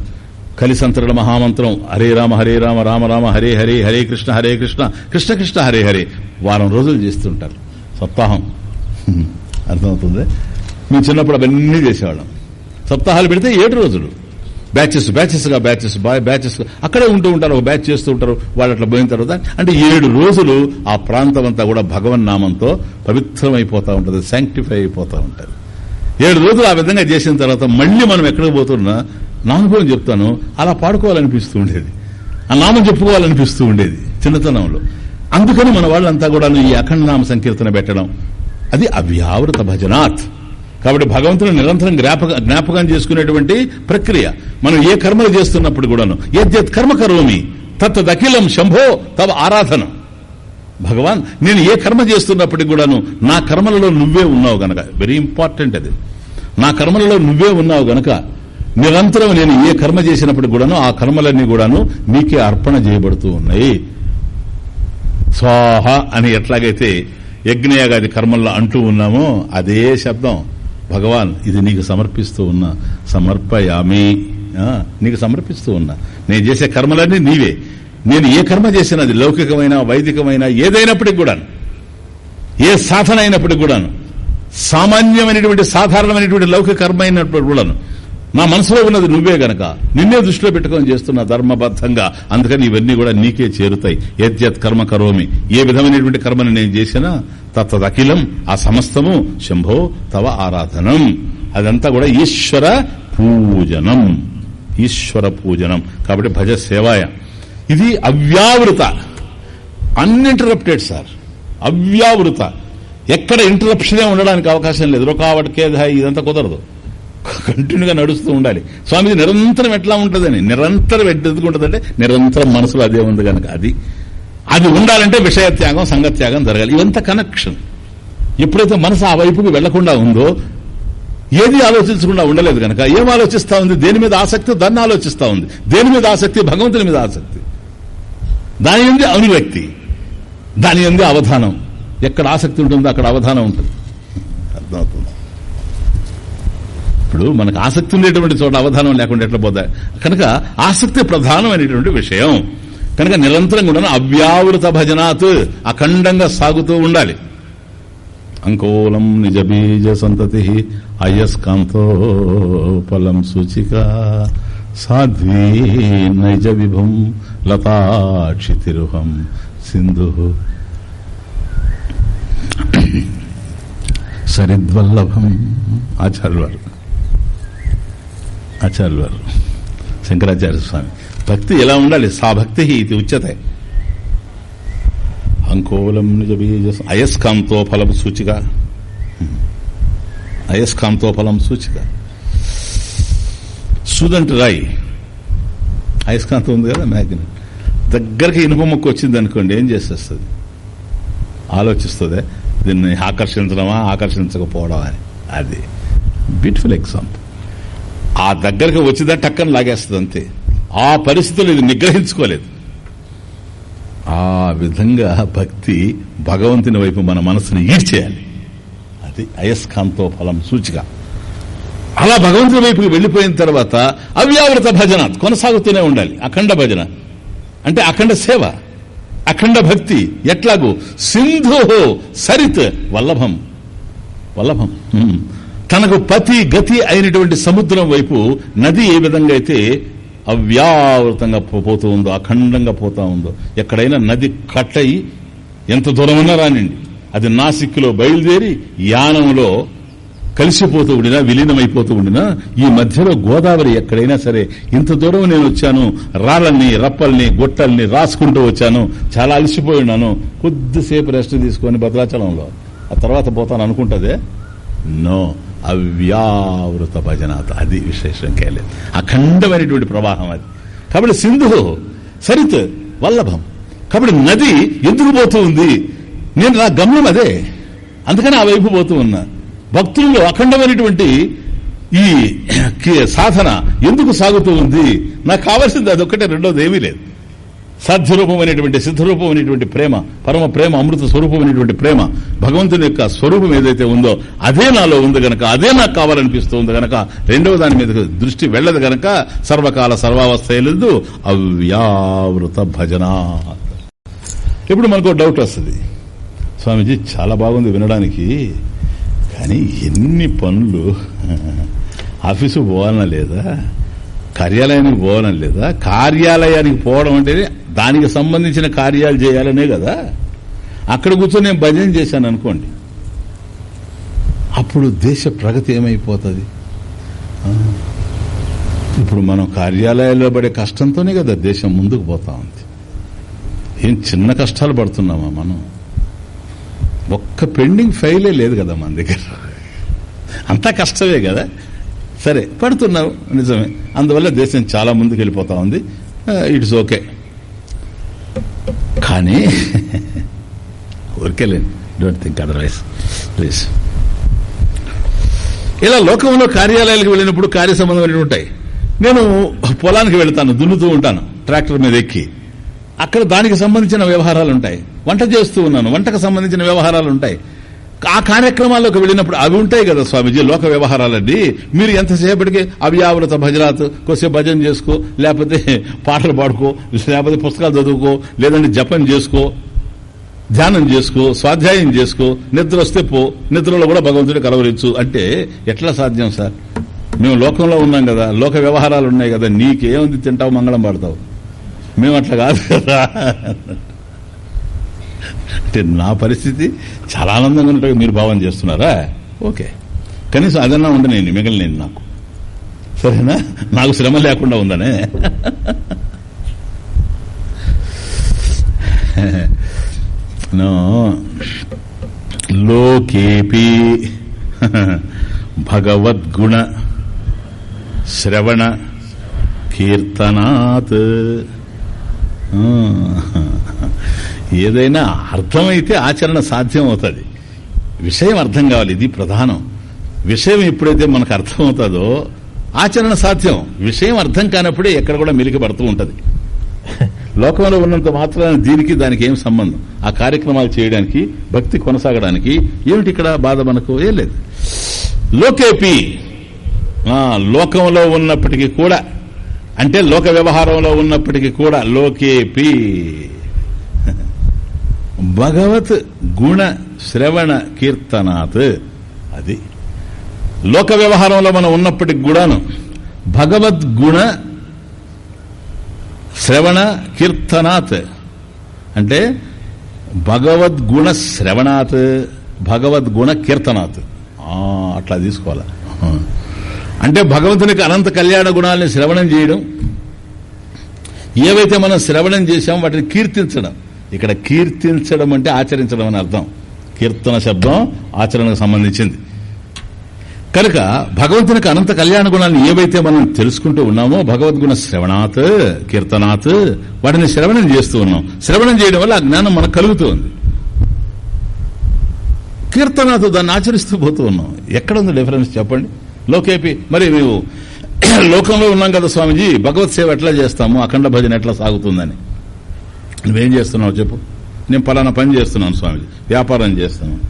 కలిసంతరణ మహామంత్రం హరే రామ హరే రామ రామ రామ హరే హరే హరే కృష్ణ హరే కృష్ణ కృష్ణ కృష్ణ హరే హరే వారం రోజులు చేస్తుంటారు. సప్తాహం. అర్థమవుతుంది? మేము చిన్నప్పుడు అవన్నీ చేసేవాళ్ళం. సప్తాహాలు పెడితే ఏడు రోజులు. బ్యాచెస్ బ్యాచెస్గా బ్యాచెస్ బాయ్ బ్యాచెస్ అక్కడే ఉంటూ ఉంటారు ఒక బ్యాచ్ చేస్తూ ఉంటారు వాళ్ళు అట్లా పోయిన తర్వాత అంటే ఏడు రోజులు ఆ ప్రాంతం అంతా కూడా భగవన్ నామంతో పవిత్రమైపోతా ఉంటుంది శాంక్టిఫై అయిపోతా ఉంటుంది. ఏడు రోజులు ఆ విధంగా చేసిన తర్వాత మళ్ళీ మనం ఎక్కడికి పోతున్నా నా అనుభవం చెప్తాను అలా పాడుకోవాలనిపిస్తూ ఉండేది. ఆ నామం చెప్పుకోవాలనిపిస్తూ ఉండేది చిన్నతనంలో. అందుకని మన వాళ్ళంతా కూడా ఈ అఖండ నామ సంకీర్తన పెట్టడం అది అవ్యావృత భజనాత్. కాబట్టి భగవంతుని నిరంతరం జ్ఞాపక జ్ఞాపకం చేసుకునేటువంటి ప్రక్రియ. మనం ఏ కర్మలు చేస్తున్నప్పుడు కూడాను యద్యత్ కర్మ కరోమి తత్తదఖిలం శంభో తవ ఆరాధన. భగవాన్ నేను ఏ కర్మ చేస్తున్నప్పటికి కూడాను నా కర్మలలో నువ్వే ఉన్నావు గనక. వెరీ ఇంపార్టెంట్ అది. నా కర్మలలో నువ్వే ఉన్నావు గనక నిరంతరం నేను ఏ కర్మ చేసినప్పుడు కూడాను ఆ కర్మలన్నీ కూడాను నీకే అర్పణ చేయబడుతూ ఉన్నాయి. స్వాహ అని ఎట్లాగైతే యజ్ఞయాగాది కర్మల్లో అంటూ ఉన్నామో అదే శబ్దం. భగవాన్ ఇది నీకు సమర్పిస్తూ ఉన్నా సమర్పయామి ఆ, నీకు సమర్పిస్తూ ఉన్నా. నేను చేసే కర్మలన్నీ నీవే. నేను ఏ కర్మ చేసినా అది లౌకికమైన వైదికమైన ఏదైనప్పటికి కూడాను. ఏ సాధన అయినప్పటికి కూడాను. సామాన్యమైనటువంటి సాధారణమైనటువంటి లౌకిక కర్మ అయినప్పుడు కూడాను. నా మనసులో ఉన్నది నువ్వే గనక. నిన్నే దృష్టిలో పెట్టుకొని చేస్తున్న ధర్మబద్ధంగా. అందుకని ఇవన్నీ కూడా నీకే చేరుతాయి. యద్యత్ కర్మ కరోమి. ఏ విధమైనటువంటి కర్మని నేను చేసినా తత్తదఖిలం ఆ సమస్తము శంభో తవ ఆరాధనం. అదంతా కూడా ఈశ్వర పూజనం. ఈశ్వర పూజనం. కాబట్టి భజ సేవాయ. ఇది అవ్యావృత. Uninterrupted sir. అవ్యావృత. ఎక్కడ ఇంటరప్షనే ఉండడానికి అవకాశం లేదు. రొకావట్కేధ ఇదంతా కుదరదు. కంటిన్యూగా నడుస్తూ ఉండాలి. స్వామిది నిరంతరం ఎట్లా ఉంటుందని నిరంతరం ఎందుకు ఉంటుందంటే నిరంతరం మనసులో అదే ఉంది కనుక అది. అది ఉండాలంటే విషయత్యాగం సంగత్యాగం జరగాలి. ఇవంతా కనెక్షన్ ఎప్పుడైతే మనసు ఆ వైపుకి వెళ్ళకుండా ఉందో ఏది ఆలోచించకుండా ఉండలేదు కనుక ఏం ఆలోచిస్తా ఉంది? దేని మీద ఆసక్తి? దాన్ని ఆలోచిస్తా ఉంది. దేని మీద ఆసక్తి? భగవంతుని మీద ఆసక్తి. దాని ఎందు అనువ్యక్తి దాని ఎందు అవధానం. ఎక్కడ ఆసక్తి ఉంటుందో అక్కడ అవధానం ఉంటుంది. అర్థమవుతుంది? ఇప్పుడు మనకు ఆసక్తి ఉండేటువంటి చోట అవధానం లేకుండా ఎట్లా పోతా కనుక ఆసక్తి ప్రధానమైనటువంటి విషయం. కనుక నిరంతరం కూడా అవ్యావృత భజనాత్ అఖండంగా సాగుతూ ఉండాలి. అంకోలం నిజ బీజ సంతతి అయస్కాంతో ఫలం సూచిక సాధ్వీ నైజ విభం లతాక్షితిరుహం సింధు. సరిద్వల్లభం ఆచార్య వారు. ఆచార్యులు వారు. శంకరాచార్య స్వామి. భక్తి ఎలా ఉండాలి? సా భక్తి ఇది ఉచ్యతే. అంకోలం నిజ బీజ అయస్కాంతో ఫలం సూచిక. అయస్కాంతో ఫలం సూచిక. సూదంటే రాయి. అయస్కాంతం ఉంది కదా మ్యాగ్నెట్ దగ్గరికి ఇనుప మొక్క వచ్చింది అనుకోండి ఏం చేసేస్తుంది? ఆలోచిస్తుంది. దీన్ని ఆకర్షించడమా ఆకర్షించకపోవడమా అని. అది. బ్యూటిఫుల్ ఎగ్జాంపుల్ ఆ దగ్గరకు వచ్చిందా టక్కన లాగేస్తుంది అంతే ఆ పరిస్థితులు ఇది నిగ్రహించుకోలేదు. ఆ విధంగా భక్తి భగవంతుని వైపు మన మనసుని ఈడ్చేయాలి. అది అయస్కాంతో ఫలం సూచిక. అలా భగవంతుని వైపుకి వెళ్ళిపోయిన తర్వాత అవ్యావృత భజన కొనసాగుతూనే ఉండాలి. అఖండ భజన. అంటే అఖండ సేవ. అఖండ భక్తి. ఎట్లాగో? సింధు సరిత్ వల్లభం. వల్లభం. తనకు పతి గతి అయినటువంటి సముద్రం వైపు నది ఏ విధంగా అయితే అవ్యావృతంగా పో- పోతూ ఉందో అఖండంగా పోతా ఉందో ఎక్కడైనా నది కట్టయి ఎంత దూరమన్నా రానండి. అది నాసిక్లో బయలుదేరి యానంలో కలిసిపోతూ ఉండినా విలీనమైపోతూ ఉండినా ఈ మధ్యలో గోదావరి ఎక్కడైనా సరే ఇంత దూరం నేను వచ్చాను రాళ్ళని రప్పల్ని గొట్టల్ని రాసుకుంటూ వచ్చాను చాలా అలసిపోయి ఉన్నాను కొద్దిసేపు రెస్ట్ తీసుకొని భద్రాచలంలో. ఆ తర్వాత పోతాను అనుకుంటదే? నో. అవ్యావృత భజనాథ అది విశేషం కాలేదు. అఖండమైనటువంటి ప్రవాహం అది. కాబట్టి సింధు సరిత్ వల్లభం. కాబట్టి నది ఎందుకు పోతూ ఉంది? నేను నా గమ్యం అదే. అందుకని ఆ వైపు పోతూ ఉన్నా. భక్తుల్లో అఖండమైనటువంటి ఈ సాధన ఎందుకు సాగుతూ ఉంది? నాకు కావాల్సింది అదొక్కటే రెండోది ఏమీ లేదు. సాధ్యరూపమైనటువంటి సిద్ధరూపమైనటువంటి ప్రేమ పరమ ప్రేమ అమృత స్వరూపమైనటువంటి ప్రేమ భగవంతుని యొక్క స్వరూపం ఏదైతే ఉందో అదే నాలో ఉంది గనక అదే నాకు కావాలనిపిస్తూ ఉంది గనక రెండవ దాని మీద దృష్టి వెళ్ళదు గనక సర్వకాల సర్వావస్థ లేదు అవ్యావృత భజన ఇప్పుడు మనకు డౌట్ వస్తుంది. స్వామీజీ చాలా బాగుంది వినడానికి కానీ ఎన్ని పనులు ఆఫీసు పోవాలన్నా లేదా? కార్యాలయానికి పోవాలని లేదా? కార్యాలయానికి పోవడం అంటే దానికి సంబంధించిన కార్యాలు చేయాలనే కదా? అక్కడ కూర్చొని నేను భజన చేశాను అనుకోండి. అప్పుడు దేశ ప్రగతి ఏమైపోతుంది? ఇప్పుడు మనం కార్యాలయాల్లో పడే కష్టంతోనే కదా దేశం ముందుకు పోతా ఉంది. ఏం చిన్న కష్టాలు పడుతున్నామా మనం? ఒక్క పెండింగ్ ఫైలే లేదు కదా మన దగ్గర. అంతా కష్టమే కదా? సరే పడుతున్నావు. నిజమే. అందువల్ల దేశం చాలా ముందుకు వెళ్ళిపోతా ఉంది ఇట్స్ ఓకే. కానీ ఊరికేలేండి డోంట్ థింక్ అదర్వైజ్ ప్లీజ్ ఇలా లోకంలో కార్యాలయాలకు వెళ్ళినప్పుడు కార్య సంబంధం ఉంటాయి. నేను పొలానికి వెళ్తాను దున్నుతూ ఉంటాను ట్రాక్టర్ మీద ఎక్కి. అక్కడ దానికి సంబంధించిన వ్యవహారాలు ఉంటాయి. వంట చేస్తూ ఉన్నాను వంటకు సంబంధించిన వ్యవహారాలు ఉంటాయి. ఆ కార్యక్రమాల్లోకి వెళ్ళినప్పుడు అవి ఉంటాయి కదా స్వామిజీ లోక వ్యవహారాలండి మీరు ఎంతసేపటికి అవ్యావృత భజనాత్ కొద్దిసేపు భజన చేసుకో లేకపోతే పాటలు పాడుకో లేకపోతే పుస్తకాలు చదువుకో లేదంటే జపం చేసుకో ధ్యానం చేసుకో స్వాధ్యాయం చేసుకో నిద్ర వస్తే పో నిద్రలో కూడా భగవంతుడి కలవరించు. అంటే ఎట్లా సాధ్యం సార్? మేము లోకంలో ఉన్నాం కదా లోక వ్యవహారాలు ఉన్నాయి కదా నీకేముంది తింటావు మంగళం పాడతావు? మేము అట్లా కాదు కదా. అంటే నా పరిస్థితి చాలా ఆనందంగా ఉన్నట్టుగా మీరు భావన చేస్తున్నారా? ఓకే. కనీసం అదన్నా ఉండనండి మిగిలినండి నాకు. సరేనా? నాకు శ్రమ లేకుండా ఉందనే. నో. లోకేపి భగవద్గుణ శ్రవణ కీర్తనాత్. ఏదైనా అర్థమైతే ఆచరణ సాధ్యం అవుతుంది విషయం అర్థం కావాలి ఇది ప్రధానం. విషయం ఎప్పుడైతే మనకు అర్థమవుతుందో ఆచరణ సాధ్యం. విషయం అర్థం కానప్పుడే ఎక్కడ కూడా మెలికి పడుతూ ఉంటది. లోకంలో ఉన్నంత మాత్రాన దీనికి దానికి ఏం సంబంధం? ఆ కార్యక్రమాలు చేయడానికి భక్తి కొనసాగడానికి ఏమిటి ఇక్కడ బాధ మనకు? ఏం లేదు. లోకేపి ఆ, లోకంలో ఉన్నప్పటికీ కూడా అంటే లోక వ్యవహారంలో ఉన్నప్పటికీ కూడా లోకేపి భగవత్ గుణ శ్రవణ కీర్తనాత్. అది. లోక వ్యవహారంలో మనం ఉన్నప్పటికి కూడాను భగవద్గుణ శ్రవణ కీర్తనాత్. అంటే భగవద్గుణ శ్రవణాత్ భగవద్గుణ కీర్తనాత్. అట్లా తీసుకోవాలి. అంటే భగవంతునికి అనంత కళ్యాణ గుణాలని శ్రవణం చేయడం ఏవైతే మనం శ్రవణం చేశామో వాటిని కీర్తించడం. ఇక్కడ కీర్తించడం అంటే ఆచరించడం అని అర్థం. కీర్తన శబ్దం ఆచరణకు సంబంధించింది. కనుక భగవంతునికి అనంత కళ్యాణ గుణాన్ని ఏవైతే మనం తెలుసుకుంటూ ఉన్నామో భగవద్గుణ శ్రవణాత్ కీర్తనాత్ వాటిని శ్రవణం చేస్తూ ఉన్నాం. శ్రవణం చేయడం వల్ల ఆ జ్ఞానం మనకు కలుగుతుంది. కీర్తనాతో దాన్ని ఆచరిస్తూ పోతూ ఉన్నాం. ఎక్కడ ఉంది డిఫరెన్స్ చెప్పండి? లోకేపి మరి మేము లోకంలో ఉన్నాం కదా స్వామిజీ భగవత్ సేవ ఎట్లా చేస్తాము అఖండ భజన ఎట్లా సాగుతుందని. నువ్వేం చేస్తున్నావు చెప్పు. నేను పలానా పని చేస్తున్నాను స్వామిజీ. వ్యాపారం చేస్తున్నాను.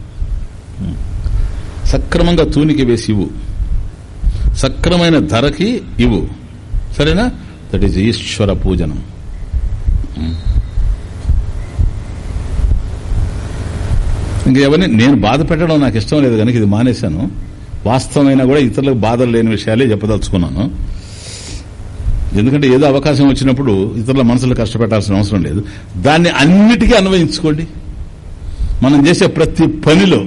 సక్రమంగా తూనికి వేసి ఇవ్వు. సక్రమైన ధరకి ఇవ్వు. సరేనా? దట్ ఈజ్ ఈశ్వర పూజనం. ఇంకా ఎవరిని నేను బాధ పెట్టడం నాకు ఇష్టం లేదు కనుక ఇది మానేశాను. వాస్తవమైనా కూడా ఇతరులకు బాధలు లేని విషయాలే చెప్పదలుచుకున్నాను. ఎందుకంటే ఏదో అవకాశం వచ్చినప్పుడు ఇతరుల మనసులు కష్టపెట్టాల్సిన అవసరం లేదు. దాన్ని అన్నిటికీ అన్వయించుకోండి. మనం చేసే ప్రతి పనిలో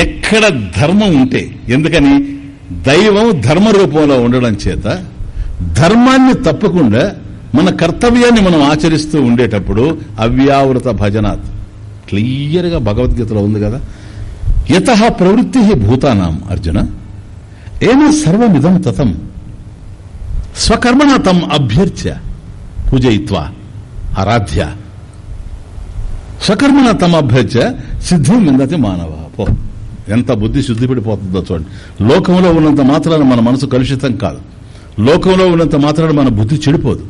ఎక్కడ ధర్మం ఉంటే ఎందుకని దైవం ధర్మ రూపంలో ఉండడం చేత ధర్మాన్ని తప్పకుండా మన కర్తవ్యాన్ని మనం ఆచరిస్తూ ఉండేటప్పుడు అవ్యావృత భజనాత్. క్లియర్గా భగవద్గీతలో ఉంది కదా. యత ప్రవృత్తి భూతానాం అర్జున. ఏన సర్వమిదం తతం. స్వకర్మణ తమ్ అభ్యర్చ్య పూజయిత్వ ఆరాధ్య. స్వకర్మణ తమ అభ్యర్థ్య సిద్ధి మిందతి మానవ పో. ఎంత బుద్ధి శుద్ధి పడిపోతుందో చూడండి. లోకంలో ఉన్నంత మాత్రాన మన మనసు కలుషితం కాదు. లోకంలో ఉన్నంత మాత్రాన మన బుద్ధి చెడిపోదు.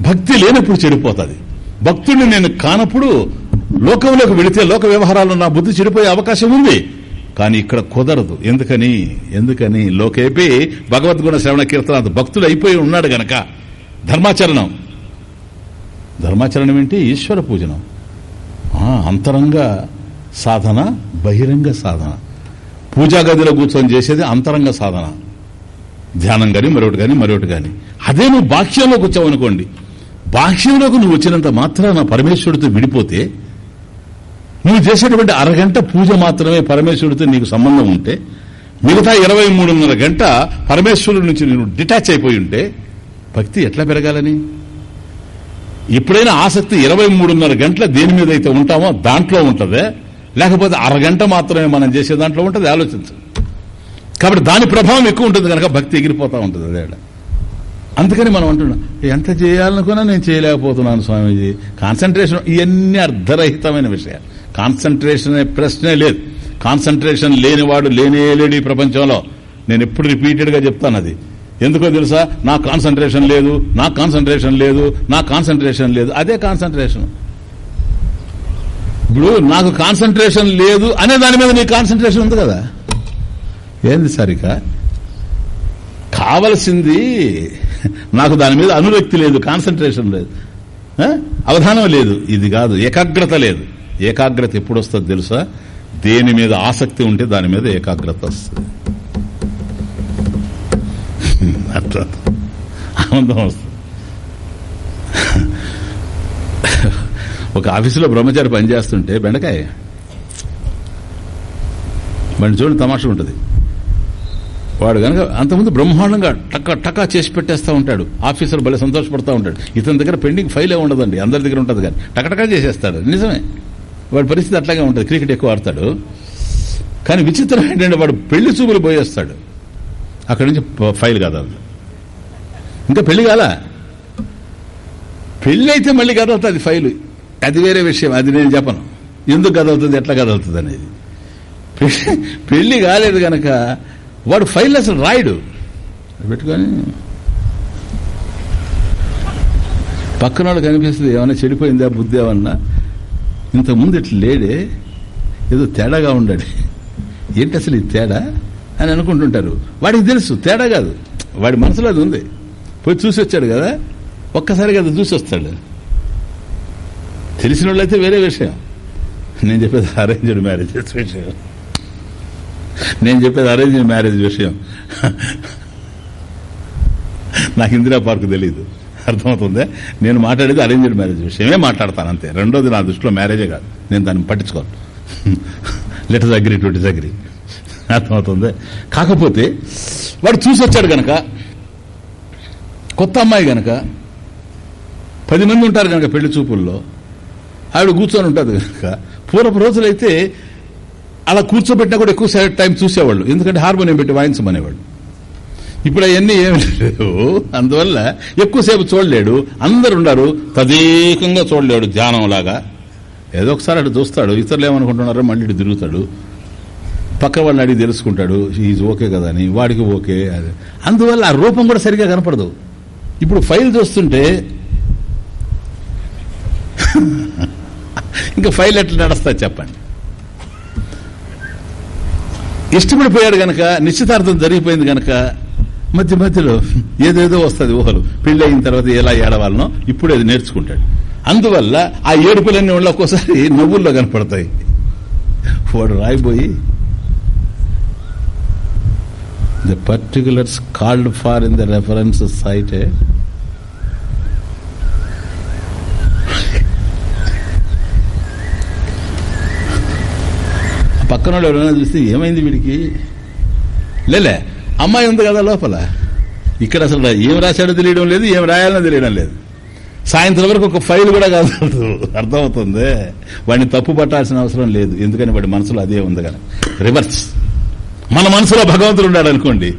భక్తి లేనప్పుడు చెడిపోతుంది. భక్తుడిని నేను కానప్పుడు లోకంలోకి వెళితే లోక వ్యవహారాల్లో నా బుద్ధి చెడిపోయే అవకాశం ఉంది. కానీ ఇక్కడ కుదరదు. ఎందుకని? ఎందుకని? లోకేపి భగవద్గుణ శ్రవణ కీర్తన భక్తుడు అయిపోయి ఉన్నాడు గనక. ధర్మాచరణం. ధర్మాచరణం ఏంటి? ఈశ్వర పూజనం. అంతరంగ సాధన బహిరంగ సాధన. పూజా గదిలో కూర్చొని చేసేది అంతరంగ సాధన. ధ్యానం కానీ మరొకటి కానీ మరొకటి కానీ అదే నువ్వు బాహ్యంలోకి వచ్చావు అనుకోండి బాహ్యంలోకి నువ్వు వచ్చినంత మాత్రాన పరమేశ్వరుడితో విడిపోతే నువ్వు చేసేటువంటి అరగంట పూజ మాత్రమే పరమేశ్వరుడితో నీకు సంబంధం ఉంటే మిగతా ఇరవై మూడున్నర గంట పరమేశ్వరుడి నుంచి నువ్వు డిటాచ్ అయిపోయి ఉంటే భక్తి ఎట్లా పెరగాలని? ఎప్పుడైనా ఆసక్తి ఇరవై మూడున్నర గంటల దేని మీద అయితే ఉంటామో దాంట్లో ఉంటుంది లేకపోతే అరగంట మాత్రమే మనం చేసే దాంట్లో ఉంటుంది ఆలోచించు. కాబట్టి దాని ప్రభావం ఎక్కువ ఉంటుంది కనుక భక్తి ఎగిరిపోతా ఉంటుంది అదే అందుకని మనం అంటున్నాం ఎంత చేయాలనుకున్నా నేను చేయలేకపోతున్నాను స్వామీజీ. కాన్సన్ట్రేషన్ ఇవన్నీ అర్ధరహితమైన విషయాలు. కాన్సన్ట్రేషన్ అనే ప్రశ్నే లేదు. కాన్సన్ట్రేషన్ లేనివాడు లేనే లేడు ఈ ప్రపంచంలో. నేను ఎప్పుడు రిపీటెడ్గా చెప్తాను అది. ఎందుకో తెలుసా? నా కాన్సన్ట్రేషన్ లేదు నా కాన్సన్ట్రేషన్ లేదు నా కాన్సన్ట్రేషన్ లేదు. అదే కాన్సన్ట్రేషన్. ఇప్పుడు నాకు కాన్సన్ట్రేషన్ లేదు అనే దాని మీద నీ కాన్సన్ట్రేషన్ ఉంది కదా? ఏంది సరిక కావలసింది నాకు దాని మీద అనురక్తి లేదు కాన్సన్ట్రేషన్ లేదు. అవధానం లేదు. ఇది కాదు ఏకాగ్రత లేదు. ఏకాగ్రత ఎప్పుడు వస్తుంది తెలుసా? దేని మీద ఆసక్తి ఉంటే దాని మీద ఏకాగ్రత వస్తుంది. అట్లా. ఆనందం వస్తుంది. ఒక ఆఫీసులో బ్రహ్మచారి పనిచేస్తుంటే బెండకాయ. బండి చూడండి తమాషా ఉంటుంది. వాడు కనుక అంతకుముందు బ్రహ్మాండంగా టక్క టకా చేసి పెట్టేస్తా ఉంటాడు. ఆఫీసర్ భలే సంతోషపడతా ఉంటాడు. ఇతని దగ్గర పెండింగ్ ఫైలే ఉండదండి. అందరి దగ్గర ఉంటుంది కానీ. టకటకా చేసేస్తాడు. నిజమే. వాడి పరిస్థితి అట్లాగే ఉంటుంది. క్రికెట్ ఎక్కువ ఆడతాడు. కానీ విచిత్రం ఏంటంటే వాడు పెళ్ళి చూపులు పోయేస్తాడు. అక్కడి నుంచి ఫైల్ కదలదు ఇంకా పెళ్ళి కాల? పెళ్ళి అయితే మళ్ళీ కదలుతుంది ఫైలు. అది వేరే విషయం. అది నేను చెప్పను. ఎందుకు కదలుతుంది? ఎట్లా కదలుతుంది అనేది. పెళ్ళి- కాలేదు గనక వాడు ఫైల్ అసలు రాయడు. పెట్టుకొని పక్కన వాళ్ళు కనిపిస్తుంది. ఏమైనా చెడిపోయిందా? బుద్ధి ఏమన్నా? ఇంతకుముందు ఇట్లా లేడే ఏదో తేడాగా ఉండాడు. ఏంటి అసలు ఈ తేడా అని అనుకుంటుంటారు. వాడికి తెలుసు తేడా కాదు. వాడి మనసులో అది ఉంది. పోయి చూసి వచ్చాడు కదా ఒక్కసారిగా అది చూసి వస్తాడు. తెలిసిన వాళ్ళైతే వేరే విషయం. నేను చెప్పేది అరేంజ్డ్ మ్యారేజ్ విషయం. నేను చెప్పేది అరేంజ్డ్ మ్యారేజ్ విషయం. నాకు ఇందిరా పార్క్ తెలియదు అర్థమవుతుంది? నేను మాట్లాడేది అరేంజ్డ్ మ్యారేజ్ విషయమే మాట్లాడతాను అంతే రెండోది నా దృష్టిలో మ్యారేజే కాదు. నేను దాన్ని పట్టించుకోను. లెటర్స్ అగ్రీ టు డిసగ్రీ అర్థమవుతుంది? కాకపోతే వాడు చూసి వచ్చాడు గనక కొత్త అమ్మాయి గనక పది మంది ఉంటారు కనుక పెళ్ళి చూపుల్లో ఆవిడ కూర్చొని ఉంటుంది కనుక పూర్వపు రోజులైతే అలా కూర్చోబెట్టినా కూడా ఎక్కువ టైం చూసేవాళ్ళు. ఎందుకంటే హార్మోనియం పెట్టి వాయించమనేవాళ్ళు. ఇప్పుడు అవన్నీ ఏమి లేవు. అందువల్ల ఎక్కువసేపు చూడలేడు. అందరు ఉన్నారు తదేకంగా చూడలేడు ధ్యానం లాగా ఏదో ఒకసారి అటు చూస్తాడు. ఇతరులు ఏమనుకుంటున్నారో మళ్ళీ ఇటు తిరుగుతాడు. పక్క వాళ్ళని అడిగి తెలుసుకుంటాడు. ఈజ్ ఓకే కదా అని. వాడికి ఓకే అది. అందువల్ల ఆ రూపం కూడా సరిగా కనపడదు. ఇప్పుడు ఫైల్ చూస్తుంటే ఇంకా ఫైల్ ఎట్లా నడుస్తా చెప్పండి. ఇష్టపడిపోయాడు గనక నిశ్చితార్థం జరిగిపోయింది గనక మధ్య మధ్యలో ఏదేదో వస్తుంది ఊహలు. పెళ్ళి అయిన తర్వాత ఎలా ఏడవాలనో ఇప్పుడు అది నేర్చుకుంటాడు. అందువల్ల ఆ ఏడుపులన్నీ ఉండే ఒక్కోసారి నవ్వుల్లో కనపడతాయి. వాడు రాయిపోయి the particulars called for in the reference site పక్కన ఎవరైనా చూస్తే ఏమైంది వీడికి? లేలే అమ్మాయి ఉంది కదా లోపల. ఇక్కడ అసలు ఏం రాశాడో తెలియడం లేదు ఏం రాయాలని తెలియడం లేదు. సాయంత్రం వరకు ఒక ఫైల్ కూడా కాదు. అర్థమవుతుంది. వాడిని తప్పు పట్టాల్సిన అవసరం లేదు. ఎందుకని వాడి మనసులో అదే ఉంది కదా. రివర్స్ మన మనసులో భగవంతుడు ఉన్నాడు అనుకోండి.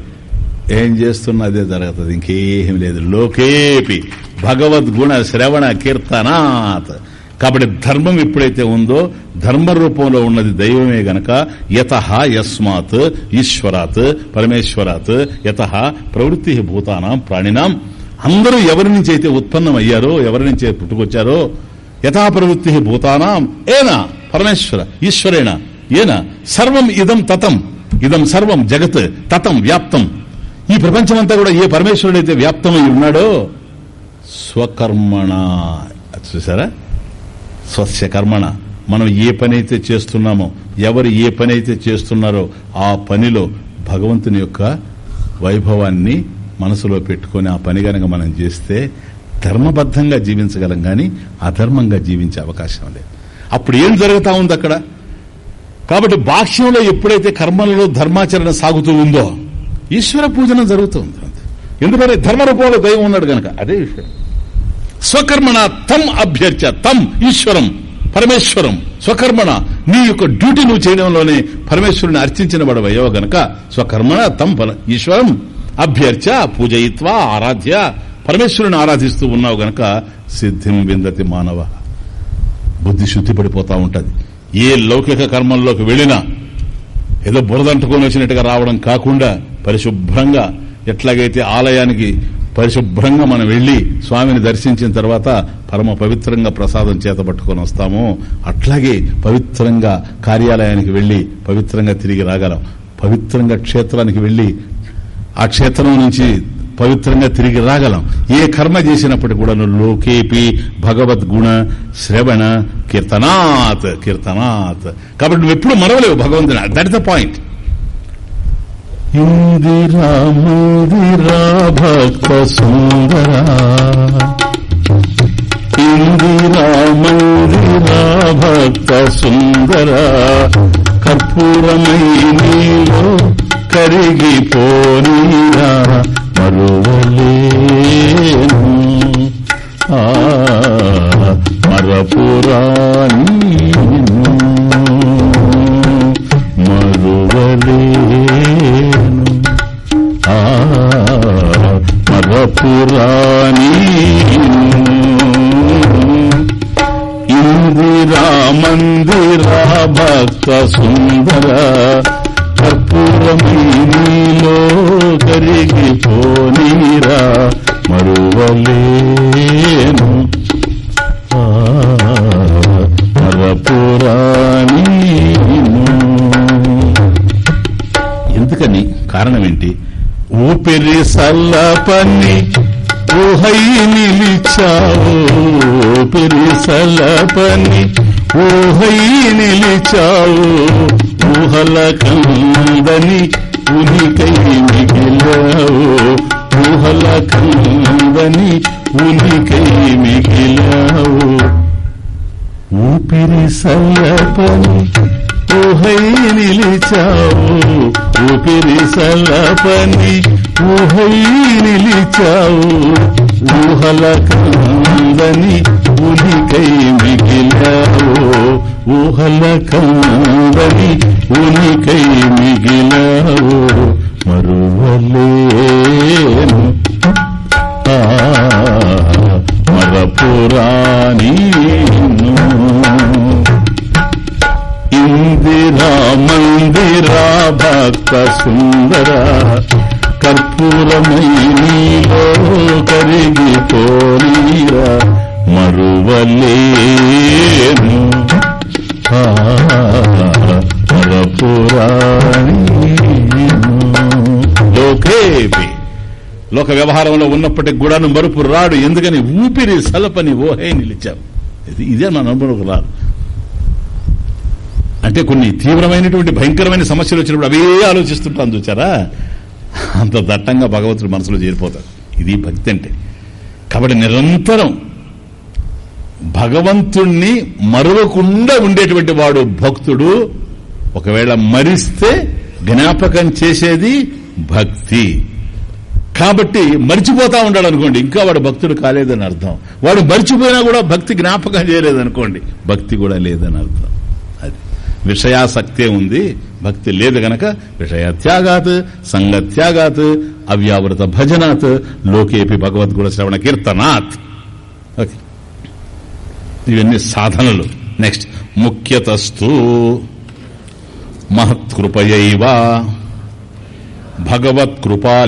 ఏం చేస్తున్నా అదే జరుగుతుంది. ఇంకేం లేదు. లోకేపి. భగవద్గుణ శ్రవణ కీర్తనాత్. కాబట్టి ధర్మం ఎప్పుడైతే ఉందో ధర్మ రూపంలో ఉన్నది దైవమే గనక యత యస్మాత్ ఈశ్వరాత్ పరమేశ్వరాత్ యత ప్రవృత్తి భూతానాం ప్రాణినాం. అందరూ ఎవరి నుంచి అయితే ఉత్పన్నమయ్యారో ఎవరి నుంచి పుట్టుకొచ్చారో యథా ప్రవృత్తి భూతానాం ఏనా? పరమేశ్వర ఈశ్వరేణ ఏనా? సర్వం ఇదం తతం ఇదం సర్వం జగత్ తతం వ్యాప్తం. ఈ ప్రపంచమంతా కూడా ఏ పరమేశ్వరుడైతే వ్యాప్తమై ఉన్నాడో స్వకర్మణ చూసారా స్వస్య కర్మణ. మనం ఏ పనైతే చేస్తున్నామో ఎవరు ఏ పనైతే చేస్తున్నారో ఆ పనిలో భగవంతుని యొక్క వైభవాన్ని మనసులో పెట్టుకుని ఆ పని కనుక మనం చేస్తే ధర్మబద్ధంగా జీవించగలం కానీ అధర్మంగా జీవించే అవకాశం లేదు. అప్పుడు ఏం జరుగుతూ ఉంది అక్కడ? కాబట్టి భాష్యంలో ఎప్పుడైతే కర్మలలో ధర్మాచరణ సాగుతూ ఉందో ఈశ్వర పూజనం జరుగుతుంది ఎందుకంటే ధర్మ రూపంలో దైవం ఉన్నాడు గనక అదే విషయం. స్వకర్మణ తమ్ అభ్యర్చ తం ఈశ్వరం పరమేశ్వరం. స్వకర్మణ నీ యొక్క డ్యూటీ నువ్వు చేయడంలోనే పరమేశ్వరుని అర్చించిన వాడవయ్యో గనక స్వకర్మణ తమ్ ఈశ్వరం అభ్యర్చ పూజయిత్వ ఆరాధ్య పరమేశ్వరుని ఆరాధిస్తూ ఉన్నావు గనక సిద్ధిం విందతి మానవ. బుద్ధి శుద్ధి పడిపోతా ఉంటది. ఏ లౌకిక కర్మంలోకి వెళ్ళినా ఏదో బురదంటుకొని వచ్చినట్టుగా రావడం కాకుండా పరిశుభ్రంగా ఎట్లాగైతే ఆలయానికి పరిశుభ్రంగా మనం వెళ్ళి స్వామిని దర్శించిన తర్వాత పరమ పవిత్రంగా ప్రసాదం చేత పట్టుకొని వస్తామో. అట్లాగే పవిత్రంగా కార్యాలయానికి వెళ్ళి పవిత్రంగా తిరిగి రాగలం. పవిత్రంగా క్షేత్రానికి వెళ్ళి ఆ క్షేత్రం నుంచి పవిత్రంగా తిరిగి రాగలం. ఏ కర్మ చేసినప్పటికీ కూడా లోకేపి భగవద్గుణ శ్రవణ కీర్తనాత్ కీర్తనాత్. కాబట్టి నువ్వు ఎప్పుడు మరవలేవు భగవంతుని. దట్ ద పాయింట్ ఇందిరా మందిరా భక్త సుందరా. ఇందిరా మందిరా భక్త సుందరా. కర్పూరమై నీలో కరిగిపోనీరా. మరువలేను. ఆ మరపురాణి మరువలే ఆ ఇందిరా మందిరా భక్త సుందర కర్పూరమీ నీలో కరిగిపోనీరా మరువలేను. ఆ, మరపురాణి ఎందుకని కారణమేంటి? ఊపిరి సల్లపని ఊహై నిలిచావు. ఊపిరి సల్లపని ఊహై నిలిచావు. ఊహల కందని ఉనికై మిగిలావు. ఊహల కందని ఉనికై మిగిలావు. ఊపిరి సల్లపని ఊహై నిలిచావు ఊపిరి సలపని ఊహై నిలిచావు. ఊహల కందని ఉనికై మిగిలావు ఊహల కందని ఉనికై మిగిలావు. మరువలేను. ఆ మందిరా మందిరా భక్త సుందర కర్పూరమై నీలో కరిగిపోనీరా. మరువలేను. ఆ, లోకేపి లోక వ్యవహారంలో ఉన్నప్పటికి కూడా మరుపు రాడు ఎందుకని ఊపిరి సలపని ఓహే నిలిచావు. ఇది- ఇదే మన అనుభవం రాదు. అంటే కొన్ని తీవ్రమైనటువంటి భయంకరమైన సమస్యలు వచ్చినప్పుడు అవే ఆలోచిస్తుంటాను చూచారా? అంత దట్టంగా భగవంతుడు మనసులో చేరిపోతాడు. ఇది భక్తి అంటే. కాబట్టి నిరంతరం భగవంతుణ్ణి మరవకుండా ఉండేటువంటి వాడు భక్తుడు ఒకవేళ మరిస్తే జ్ఞాపకం చేసేది భక్తి. కాబట్టి మరిచిపోతా ఉన్నాడు అనుకోండి ఇంకా వాడు భక్తుడు కాలేదని అర్థం. వాడు మర్చిపోయినా కూడా భక్తి జ్ఞాపకం చేయలేదనుకోండి భక్తి కూడా లేదని అర్థం. అది. విషయాసక్తే ఉంది భక్తి లేదు గనక విషయత్యాగాత్ సంగత్యాగాత్ అవ్యావృత భజనాత్ లోకేపి భగవద్గుణ శ్రవణ కీర్తనాత్. ఓకే. ఇవన్నీ సాధనలు. నెక్స్ట్ ముఖ్యతస్తు మహత్కృపయైవ భగవత్కృపాలేశాద్వా.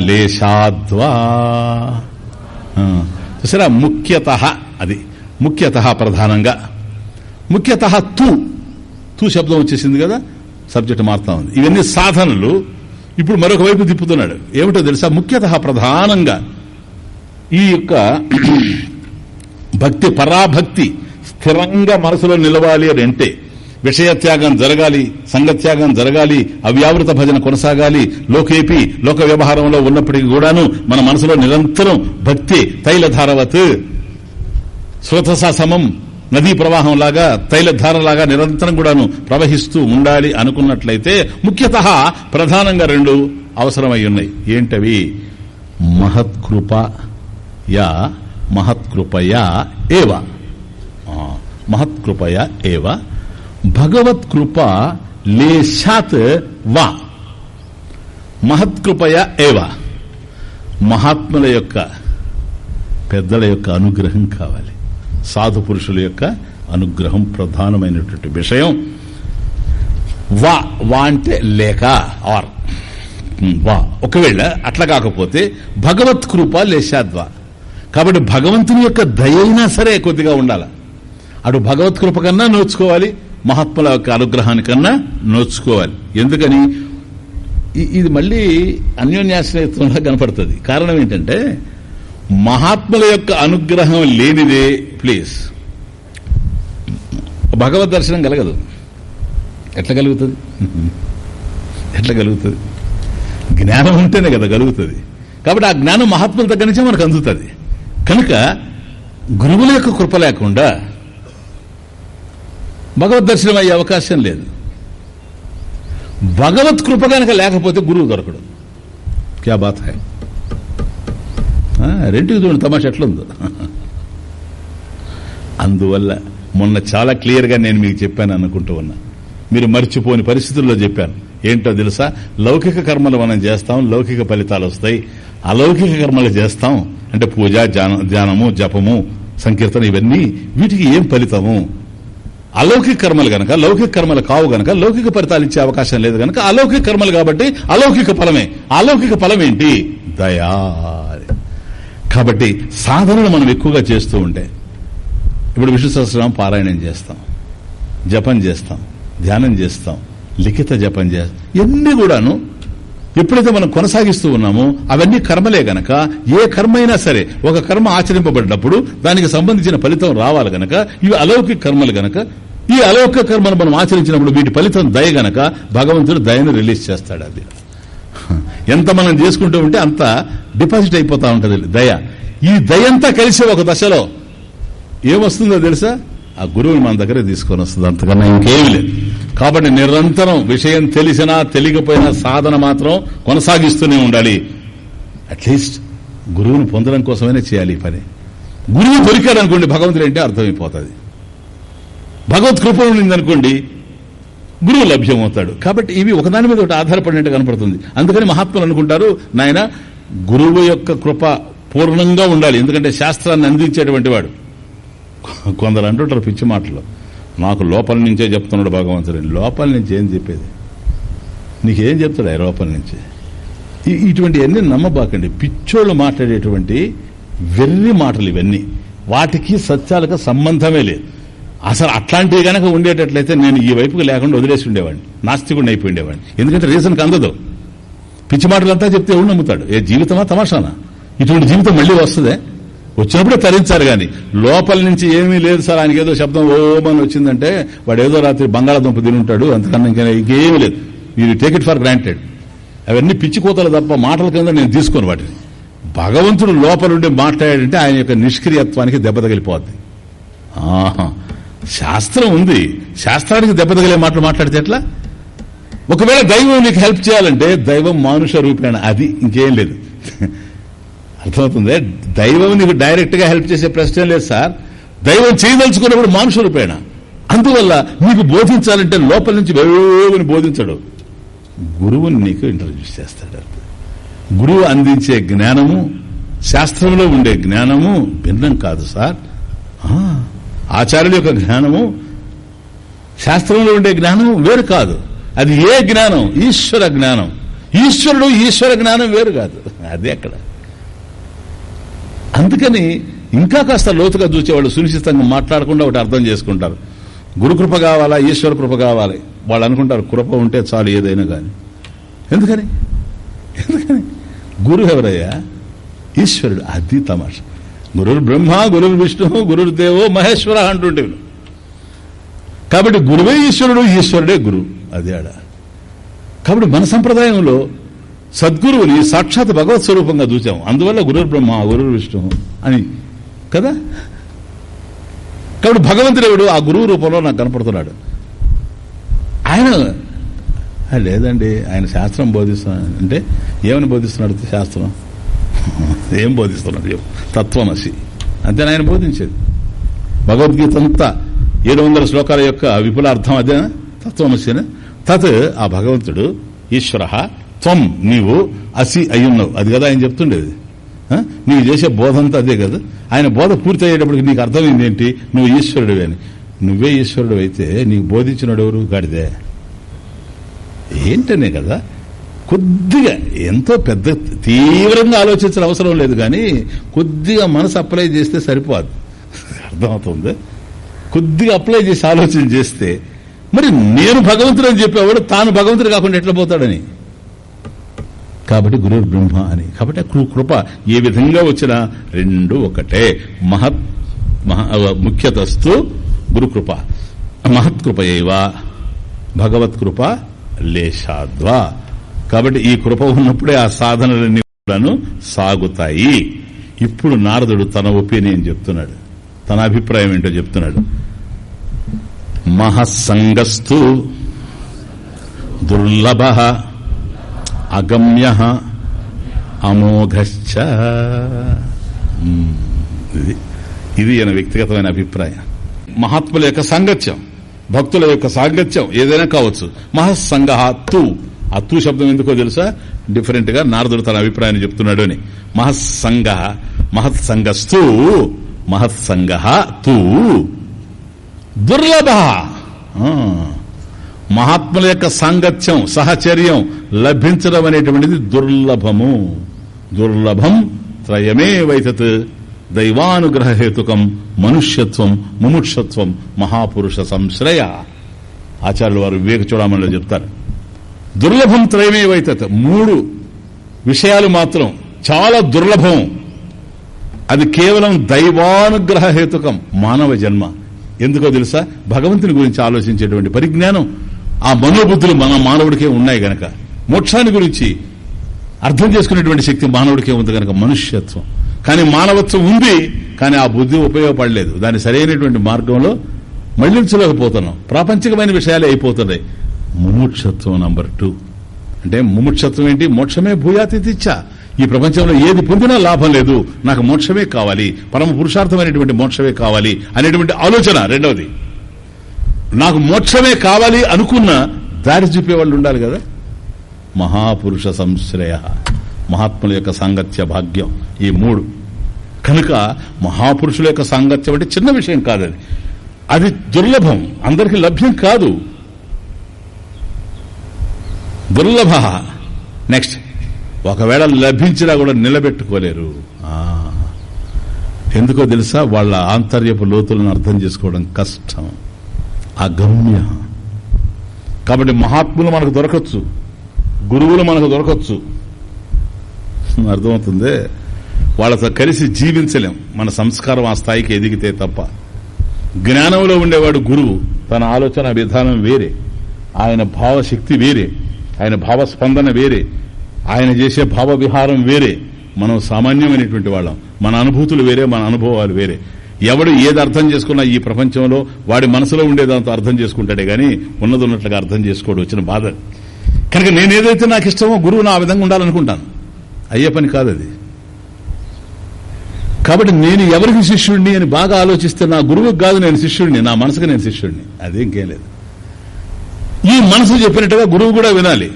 చూసారా? ముఖ్యత అది ముఖ్యత ప్రధానంగా. ముఖ్యత తూ. తూ శబ్దం వచ్చేసింది కదా సబ్జెక్ట్ మారుతా ఉంది. ఇవన్నీ సాధనలు. ఇప్పుడు మరొక వైపు తిప్పుతున్నాడు. ఏమిటో తెలుసా? ముఖ్యత ప్రధానంగా ఈ యొక్క భక్తి పరాభక్తి స్థిరంగా మనసులో నిలవాలి అని అంటే విషయత్యాగం జరగాలి సంగత్యాగం జరగాలి అవ్యావృత భజన కొనసాగాలి లోకేపి లోక వ్యవహారంలో ఉన్నప్పటికీ కూడాను మన మనసులో నిరంతరం భక్తి తైలధారవత్ శ్రోతసా సమం నదీ ప్రవాహం లాగా తైలధారలాగా నిరంతరం కూడాను ప్రవహిస్తూ ఉండాలి అనుకున్నట్లయితే ముఖ్యత ప్రధానంగా రెండు అవసరమై ఉన్నాయి. ఏంటవి? మహత్కృప యా మహత్కృపయా ఏవ. ఆ, మహత్కృపయా ఏవ. భగవత్కృప లేశాత్ వా. మహత్కృపయ ఏవ. మహాత్ముల యొక్క పెద్దల యొక్క అనుగ్రహం కావాలి. సాధు పురుషుల యొక్క అనుగ్రహం ప్రధానమైనటువంటి విషయం. వా వా అంటే లేక ఆర్. వా. ఒకవేళ అట్లా కాకపోతే భగవత్ కృప లేశాద్వా. కాబట్టి భగవంతుని యొక్క దయ అయినా సరే కొద్దిగా ఉండాలి. అటు భగవత్ కృప కన్నా నోచుకోవాలి మహాత్ముల యొక్క అనుగ్రహానికన్నా నోచుకోవాలి. ఎందుకని? ఇది మళ్ళీ అన్యోన్యాశ్రయత్వంలా కనపడుతుంది. కారణం ఏంటంటే మహాత్ముల యొక్క అనుగ్రహం లేనిదే ప్లీజ్ భగవద్ దర్శనం కలగదు. ఎట్లా కలుగుతుంది? ఎట్లా కలుగుతుంది? జ్ఞానం ఉంటేనే కదా కలుగుతుంది. కాబట్టి ఆ జ్ఞానం మహాత్ముల దగ్గర నుంచే మనకు అందుతుంది. కనుక గురువుల యొక్క కృప లేకుండా భగవద్ దర్శనం అయ్యే అవకాశం లేదు. భగవత్ కృప కనుక లేకపోతే గురువు దొరకడు. క్యా బాత్ హై? ఆ, చూడండి తమాష ఎట్లుందో. అందువల్ల మొన్న చాలా క్లియర్గా నేను మీకు చెప్పాను అనుకుంటూ ఉన్నా. మీరు మర్చిపోని పరిస్థితుల్లో చెప్పాను. ఏంటో తెలుసా? లౌకిక కర్మలు మనం చేస్తాం లౌకిక ఫలితాలు వస్తాయి. అలౌకిక కర్మలు చేస్తాం. అంటే పూజ ధ్యానము జపము సంకీర్తన ఇవన్నీ వీటికి ఏం ఫలితము? అలౌకిక కర్మలు గనక లౌకిక కర్మలు కావు గనక లౌకిక ఫలితాలు ఇచ్చే అవకాశం లేదు గనక అలౌకిక కర్మలు కాబట్టి అలౌకిక ఫలమే. అలౌకిక ఫలం ఏంటి దయా. కాబట్టి సాధనలు మనం ఎక్కువగా చేస్తూ ఉంటే ఇప్పుడు విష్ణు సహస్రనామం పారాయణం చేస్తాం జపం చేస్తాం ధ్యానం చేస్తాం లిఖిత జపం చేస్తాం ఇవన్నీ కూడాను ఎప్పుడైతే మనం కొనసాగిస్తూ ఉన్నామో అవన్నీ కర్మలే గనక ఏ కర్మ అయినా సరే ఒక కర్మ ఆచరింపబడినప్పుడు దానికి సంబంధించిన ఫలితం రావాలి గనక ఇవి అలౌకిక కర్మలు గనక ఈ అలౌకిక కర్మను మనం ఆచరించినప్పుడు వీటి ఫలితం దయ గనక భగవంతుడు దయను రిలీజ్ చేస్తాడు అది. ఎంత మనం చేసుకుంటూ ఉంటే అంత డిపాజిట్ అయిపోతా ఉంటుంది. దయ. ఈ దయంతా కలిసి ఒక దశలో ఏమొస్తుందో తెలుసా? ఆ గురువుని మన దగ్గరే తీసుకొని వస్తుంది. అంతకన్నా ఇంకేమి లేదు. కాబట్టి నిరంతరం విషయం తెలిసినా తెలియకపోయినా సాధన మాత్రం కొనసాగిస్తూనే ఉండాలి. అట్లీస్ట్ గురువుని పొందడం కోసమైనా చేయాలి ఈ పని. గురువు దొరికాడు అనుకోండి భగవంతుడు ఏంటి అర్థమైపోతుంది. భగవత్ కృప ఉండిందనుకోండి గురువు లభ్యమవుతాడు కాబట్టి ఇవి ఒకదాని మీద ఒకటి ఆధారపడినట్టు కనపడుతుంది. అందుకని మహాత్ములు అనుకుంటారు నాయన గురువు యొక్క కృప పూర్ణంగా ఉండాలి. ఎందుకంటే శాస్త్రాన్ని అందించేటువంటి వాడు. కొందరు అంటుంటారు పిచ్చి మాటలు. నాకు లోపల నుంచే చెప్తున్నాడు భగవంతుడు. లోపల నుంచి ఏం చెప్పేది? నీకేం చెప్తాడు? ఆ లోపల నుంచి? ఇటువంటివన్నీ నమ్మబాకండి. పిచ్చోళ్ళు మాట్లాడేటువంటి వెర్రి మాటలు ఇవన్నీ. వాటికి సత్యాలకు సంబంధమే లేదు. అసలు అట్లాంటివి కనుక ఉండేటట్లయితే నేను ఈ వైపుకి లేకుండా వదిలేసి ఉండేవాడిని. నాస్తికుడిని అయిపోయి ఉండేవాడిని ఎందుకంటే రీజన్కి అందదు. పిచ్చి మాటలంతా చెప్తే ఎవడు నమ్ముతాడు? ఏ జీవితమా తమాషానా? ఇటువంటి జీవితం మళ్ళీ వస్తుందే. వచ్చినప్పుడే తరించారు గాని. లోపల నుంచి ఏమీ లేదు సార్. ఆయనకి ఏదో శబ్దం ఓమని వచ్చిందంటే వాడు ఏదో రాత్రి బంగాళాదుంప తిని ఉంటాడు అంతకన్నా ఇంకా ఇంకేమీ లేదు. ఇది టేక్ ఇట్ ఫర్ గ్రాంటెడ్ అవన్నీ పిచ్చి కోతలు తప్ప మాటల కింద నేను తీసుకోను వాటిని. భగవంతుడు లోపలుండి మాట్లాడాడంటే ఆయన యొక్క నిష్క్రియత్వానికి దెబ్బ తగిలిపోద్ది. ఆహా. శాస్త్రం ఉంది. శాస్త్రానికి దెబ్బ తగిలే మాటలు మాట్లాడితే ఎట్లా? ఒకవేళ దైవం నీకు హెల్ప్ చేయాలంటే దైవం మానుష రూపేణ. అది ఇంకేం లేదు. అర్థమవుతుంది? దైవం నీకు డైరెక్ట్గా హెల్ప్ చేసే ప్రశ్న లేదు సార్. దైవం చేయదలుచుకున్నప్పుడు మానుష రూపేణ. అందువల్ల నీకు బోధించాలంటే లోపల నుంచి వేవుని బోధించడు. గురువుని నీకు ఇంట్రడ్యూస్ చేస్తాడు గురువు అందించే జ్ఞానము శాస్త్రంలో ఉండే జ్ఞానము భిన్నం కాదు సార్. ఆచార్యుల యొక్క జ్ఞానము శాస్త్రంలో ఉండే జ్ఞానం వేరు కాదు. అది ఏ జ్ఞానం? ఈశ్వర జ్ఞానం. ఈశ్వరుడు ఈశ్వర జ్ఞానం వేరు కాదు. అదే అక్కడ అందుకని ఇంకా కాస్త లోతుగా చూసేవాళ్ళు సునిశ్చితంగా మాట్లాడకుండా ఒకటి అర్థం చేసుకుంటారు. గురుకృప కావాలా? ఈశ్వర కృప కావాలి? వాళ్ళు అనుకుంటారు కృప ఉంటే చాలు ఏదైనా కానీ ఎందుకని? ఎందుకని? గురు ఎవరయ్యా? ఈశ్వరుడు. అది తమాషా. గురుర్ బ్రహ్మ గురువు విష్ణు గురుడు దేవో మహేశ్వర అంటుంటే కాబట్టి గురువే ఈశ్వరుడు ఈశ్వరుడే గురువు అదే ఆడ. కాబట్టి మన సంప్రదాయంలో సద్గురువుని సాక్షాత్ భగవత్ స్వరూపంగా చూసాం అందువల్ల గురుర్ బ్రహ్మ గురుర్ విష్ణు అని. కదా? కాబట్టి భగవంతుడేవుడు? ఆ గురువు రూపంలో నాకు కనపడుతున్నాడు. ఆయన లేదండి ఆయన శాస్త్రం బోధిస్తున్నాడు అంటే ఏమని బోధిస్తున్నాడు శాస్త్రం? ఏం బోధిస్తున్నాడు తత్వమసి అంతే ఆయన బోధించేది? భగవద్గీత అంతా ఏడు వందల శ్లోకాల యొక్క విపులార్థం అదేనా తత్వమసినా తత్ ఆ భగవంతుడు ఈశ్వర త్వం నీవు అసి అయ్యున్నావు. అది కదా ఆయన చెప్తుండేది. నీవు చేసే బోధ అంతా అదే కదా? ఆయన బోధ పూర్తి అయ్యేటప్పటికి నీకు అర్థమైంది ఏంటి నువ్వు ఈశ్వరుడు అని. నువ్వే ఈశ్వరుడు అయితే నీకు బోధించినాడు ఎవరు? గాడిదే. ఏంటనే కదా? కొద్దిగా ఎంతో పెద్ద తీవ్రంగా ఆలోచించిన అవసరం లేదు కానీ కొద్దిగా మనసు అప్లై చేస్తే సరిపోదు. అర్థమవుతుంది? కొద్దిగా అప్లై చేసి ఆలోచన చేస్తే మరి నేను భగవంతుడు అని చెప్పేవాడు తాను భగవంతుడు కాకుండా ఎట్లా పోతాడని? కాబట్టి గురు బ్రహ్మ అని. కాబట్టి కృప ఏ విధంగా వచ్చినా రెండు ఒకటే. మహత్ మహ ముఖ్యతస్తు గురుకృప. మహత్కృప ఏవా? భగవత్కృప లేషాద్వా కాబట్టి ఈ కృప ఉన్నప్పుడే ఆ సాధనలన్నీ కూడాను సాగుతాయి. ఇప్పుడు నారదుడు తన ఒపీనియన్ చెప్తున్నాడు. తన అభిప్రాయం ఏంటో చెప్తున్నాడు. మహస్సంగస్తు దుర్లభ అగమ్య అమోఘశ్చ. ఇది ఇది ఈయన వ్యక్తిగతమైన అభిప్రాయం. మహాత్ముల యొక్క సాంగత్యం భక్తుల యొక్క సాంగత్యం ఏదైనా కావచ్చు. మహస్సంగ తూ ఆ శబ్దం ఎందుకో తెలుసా? డిఫరెంట్గా నారదుడు తన అభిప్రాయాన్ని చెప్తున్నాడు అని. మహత్సంగ మహత్సంగస్తు మహత్సంగ తూ. దుర్లభ. మహాత్ముల యొక్క సాంగత్యం సహచర్యం లభించడం అనేటువంటిది దుర్లభము. దుర్లభం త్రయమే వైతత్. దైవానుగ్రహ హేతుకం మనుష్యత్వం ముముక్షత్వం మహాపురుష సంశ్రయ. ఆచార్యులు వారు వివేక చూడమని చెప్తారు. దుర్లభం త్రయమేవైతే మూడు విషయాలు మాత్రం చాలా దుర్లభం. అది కేవలం దైవానుగ్రహ హేతుకం మానవ జన్మ. ఎందుకో తెలుసా? భగవంతుని గురించి ఆలోచించేటువంటి పరిజ్ఞానం ఆ మనోబుద్ధులు మన మానవుడికే ఉన్నాయి గనక. మోక్షాన్ని గురించి అర్థం చేసుకునేటువంటి శక్తి మానవుడికే ఉంది గనక మనుష్యత్వం. కానీ మానవత్వం ఉంది కానీ ఆ బుద్ధి ఉపయోగపడలేదు. దాని సరైనటువంటి మార్గంలో మళ్ళించలేకపోతున్నాం. ప్రాపంచికమైన విషయాలే అయిపోతున్నాయి. ముముక్షత్వం నంబర్ టూ. అంటే ముముక్షత్వం ఏంటి? మోక్షమే భూయాతిథిచ్చ ఈ ప్రపంచంలో ఏది పొందినా లాభం లేదు. నాకు మోక్షమే కావాలి. పరమ పురుషార్థమైనటువంటి మోక్షమే కావాలి అనేటువంటి ఆలోచన రెండవది. నాకు మోక్షమే కావాలి అనుకున్న దారి చూపే వాళ్ళు ఉండాలి కదా? మహాపురుష సంశ్రయ. మహాత్ముల యొక్క సాంగత్య భాగ్యం. ఈ మూడు. కనుక మహాపురుషుల యొక్క సాంగత్యం అంటే చిన్న విషయం కాదది. అది దుర్లభం. అందరికీ లభ్యం కాదు. దుర్లభ. నెక్స్ట్ ఒకవేళ లభించినా కూడా నిలబెట్టుకోలేరు. ఎందుకో తెలుసా? వాళ్ళ ఆంతర్యపు లోతులను అర్థం చేసుకోవడం కష్టం. అగమ్య. కాబట్టి మహాత్ములు మనకు దొరకచ్చు. గురువులు మనకు దొరకచ్చు. అర్థమవుతుంది? వాళ్ళతో కలిసి జీవించలేం. మన సంస్కారం ఆ స్థాయికి ఎదిగితే తప్ప. జ్ఞానంలో ఉండేవాడు గురువు. తన ఆలోచన విధానం వేరే. ఆయన భావశక్తి వేరే. ఆయన భావస్పందన వేరే. ఆయన చేసే భావ విహారం వేరే. మనం సామాన్యమైనటువంటి వాళ్ళం. మన అనుభూతులు వేరే మన అనుభవాలు వేరే. ఎవడు ఏది అర్థం చేసుకున్నా ఈ ప్రపంచంలో వాడి మనసులో ఉండేదంతా అర్థం చేసుకుంటాడే గాని ఉన్నది ఉన్నట్లుగా అర్థం చేసుకోవడం వచ్చిన బాధ. కనుక నేనేదైతే నాకు ఇష్టమో గురువు నా విధంగా ఉండాలనుకుంటాను. అయ్యే పని కాదు అది. కాబట్టి నేను ఎవరికి శిష్యుడిని అని బాగా ఆలోచిస్తే నా గురువుకి కాదు నేను శిష్యుడిని నా మనసుకు నేను శిష్యుడిని అదేం ఇంకేం లేదు. ఈ మనసు చెప్పినట్టుగా గురువు కూడా వినాలి.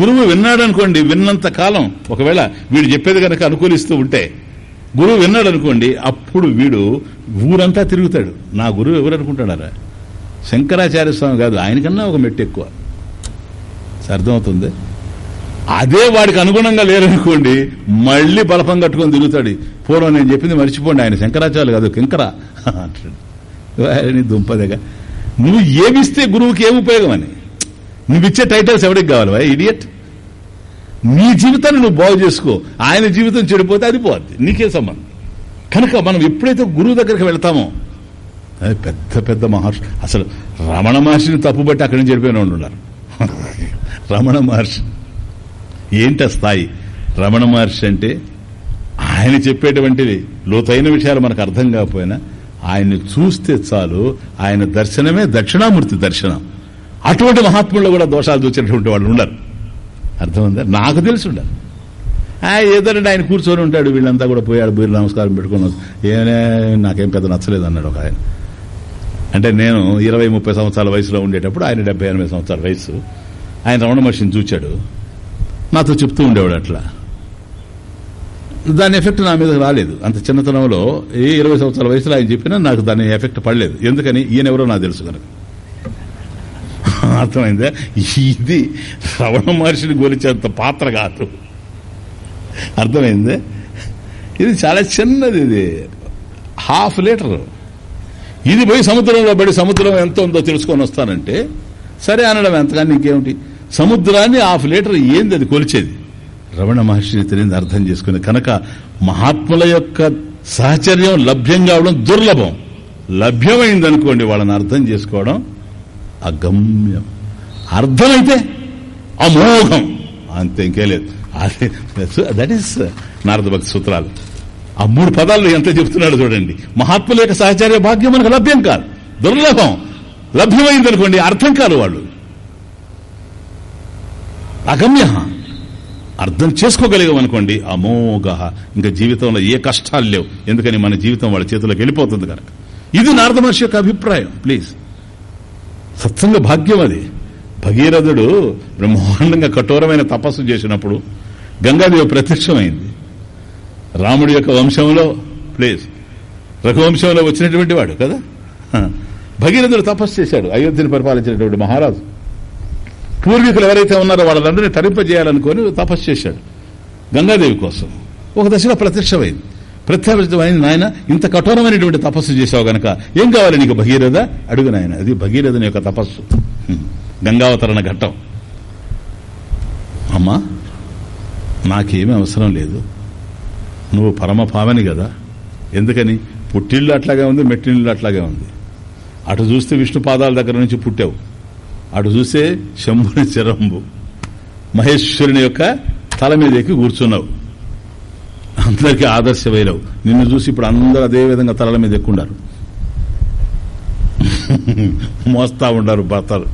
గురువు విన్నాడు అనుకోండి విన్నంత కాలం ఒకవేళ వీడు చెప్పేది కనుక అనుకూలిస్తూ ఉంటే గురువు విన్నాడు అనుకోండి అప్పుడు వీడు ఊరంతా తిరుగుతాడు. నా గురువు ఎవరు అనుకుంటాడారా శంకరాచార్య స్వామి కాదు ఆయనకన్నా ఒక మెట్టు ఎక్కువ. అర్థమవుతుంది? అదే వాడికి అనుగుణంగా లేరనుకోండి మళ్ళీ బలపం కట్టుకొని తిరుగుతాడు. పూర్వం నేను చెప్పింది మర్చిపోండి ఆయన శంకరాచార్యులు కాదు కింకరా. అంటాడు. దుంపదేగా. నువ్వు ఏమిస్తే గురువుకి ఏమి ఉపయోగం అని నువ్విచ్చే టైటిల్స్ ఎవరికి కావాలి ఇడియట్ నీ జీవితాన్ని నువ్వు బాగు చేసుకో. ఆయన జీవితం చెడిపోతే అది పోద్ది. నీకే సంబంధం? కనుక మనం ఎప్పుడైతే గురువు దగ్గరికి వెళ్తామో అది పెద్ద పెద్ద మహర్షి అసలు రమణ మహర్షిని తప్పుబట్టి అక్కడి నుంచి చెడిపోయిన వాళ్ళు ఉన్నారు. రమణ మహర్షి. ఏంట స్థాయి? రమణ మహర్షి అంటే ఆయన చెప్పేటువంటిది లోతైన విషయాలు మనకు అర్థం కాకపోయినా ఆయన్ని చూస్తే చాలు ఆయన దర్శనమే దక్షిణామూర్తి దర్శనం. అటువంటి మహాత్ముల్లో కూడా దోషాలు చూసినటువంటి వాళ్ళు ఉండరు. అర్థమైందా? నాకు తెలిసి ఉండరు. ఏదంటే ఆయన కూర్చొని ఉంటాడు వీళ్ళంతా కూడా పోయాడు పోయి నమస్కారం పెట్టుకుని ఏనే నాకేం పెద్ద నచ్చలేదు అన్నాడు ఒక ఆయన. అంటే నేను ఇరవై ముప్పై సంవత్సరాల వయసులో ఉండేటప్పుడు ఆయన డెబ్బై ఎనభై సంవత్సరాల వయసు. ఆయన రమణ మహర్షిని చూచాడు. నాతో చెప్తూ ఉండేవాడు అట్లా. దాని ఎఫెక్ట్ నా మీద రాలేదు. అంత చిన్నతనంలో ఏ ఇరవై సంవత్సరాల వయసులో ఆయన చెప్పినా నాకు దాని ఎఫెక్ట్ పడలేదు. ఎందుకని? ఈయన ఎవరో నాకు తెలుసు కనుక. అర్థమైందా? ఇది శ్రవణ మహర్షిని గోలిచేంత పాత్ర కాదు. అర్థమైందే? ఇది చాలా చిన్నది ఇది. Half litre. ఇది పోయి సముద్రంలో పడి సముద్రం ఎంత ఉందో తెలుసుకొని వస్తానంటే సరే అనడం ఎంతగాని ఇంకేమిటి? సముద్రాన్ని హాఫ్ లీటర్ ఏంది? అది కొలిచేది. రమణ మహర్షిని తెలియదు అర్థం చేసుకుని కనుక మహాత్ముల యొక్క సహచర్యం లభ్యం కావడం దుర్లభం. లభ్యమైందనుకోండి వాళ్ళని అర్థం చేసుకోవడం అగమ్యం. అర్థమైతే అమోఘం. అంతే ఇంకే లేదు. దట్ ఈస్ నారద భక్తి సూత్రాలు. ఆ మూడు పదాలు ఎంత చెప్తున్నాడు చూడండి. మహాత్ముల యొక్క సహచర్య భాగ్యం మనకు లభ్యం కాదు. దుర్లభం. లభ్యమైంది అనుకోండి అర్థం కాదు వాళ్ళు. అగమ్య అర్థం చేసుకోగలిగాం అనుకోండి అమోఘ. ఇంకా జీవితంలో ఏ కష్టాలు లేవు. ఎందుకని మన జీవితం వాళ్ళ చేతిలోకి వెళ్ళిపోతుంది కనుక. ఇది నారద మహర్షి యొక్క అభిప్రాయం ప్లీజ్. సత్సంగ భాగ్యం అది. భగీరథుడు బ్రహ్మాండంగా కఠోరమైన తపస్సు చేసినప్పుడు గంగాదేవి ప్రత్యక్షమైంది. రాముడి యొక్క వంశంలో ప్లీజ్. రఘువంశంలో వచ్చినటువంటి వాడు కదా? భగీరథుడు తపస్సు చేశాడు అయోధ్యను పరిపాలించినటువంటి మహారాజు. పూర్వీకులు ఎవరైతే ఉన్నారో వాళ్ళందరినీ తరింపజేయాలనుకొని తపస్సు చేశాడు. గంగాదేవి కోసం. ఒక దశలో ప్రత్యక్షమైంది. ప్రత్యక్షమైంది నాయన ఇంత కఠోరమైనటువంటి తపస్సు చేశావు గనక ఏం కావాలి నీకు భగీరథ? అడుగు నాయన అది భగీరథుని యొక్క తపస్సు. గంగావతరణ ఘట్టం. అమ్మా నాకేమీ అవసరం లేదు. నువ్వు పరమ పావని కదా. ఎందుకని? పుట్టిళ్ళు అట్లాగే ఉంది మెట్టిళ్ళు అట్లాగే ఉంది. అటు చూస్తే విష్ణు పాదాల దగ్గర నుంచి పుట్టావు. అటు చూసే శంభుని చిరంబు. మహేశ్వరుని యొక్క తల మీద ఎక్కి కూర్చున్నావు. అందరికీ ఆదర్శమైనవు. నిన్ను చూసి ఇప్పుడు అందరూ అదే విధంగా తలల మీద ఎక్కుండారు. మోస్తా ఉండారు భర్తలు.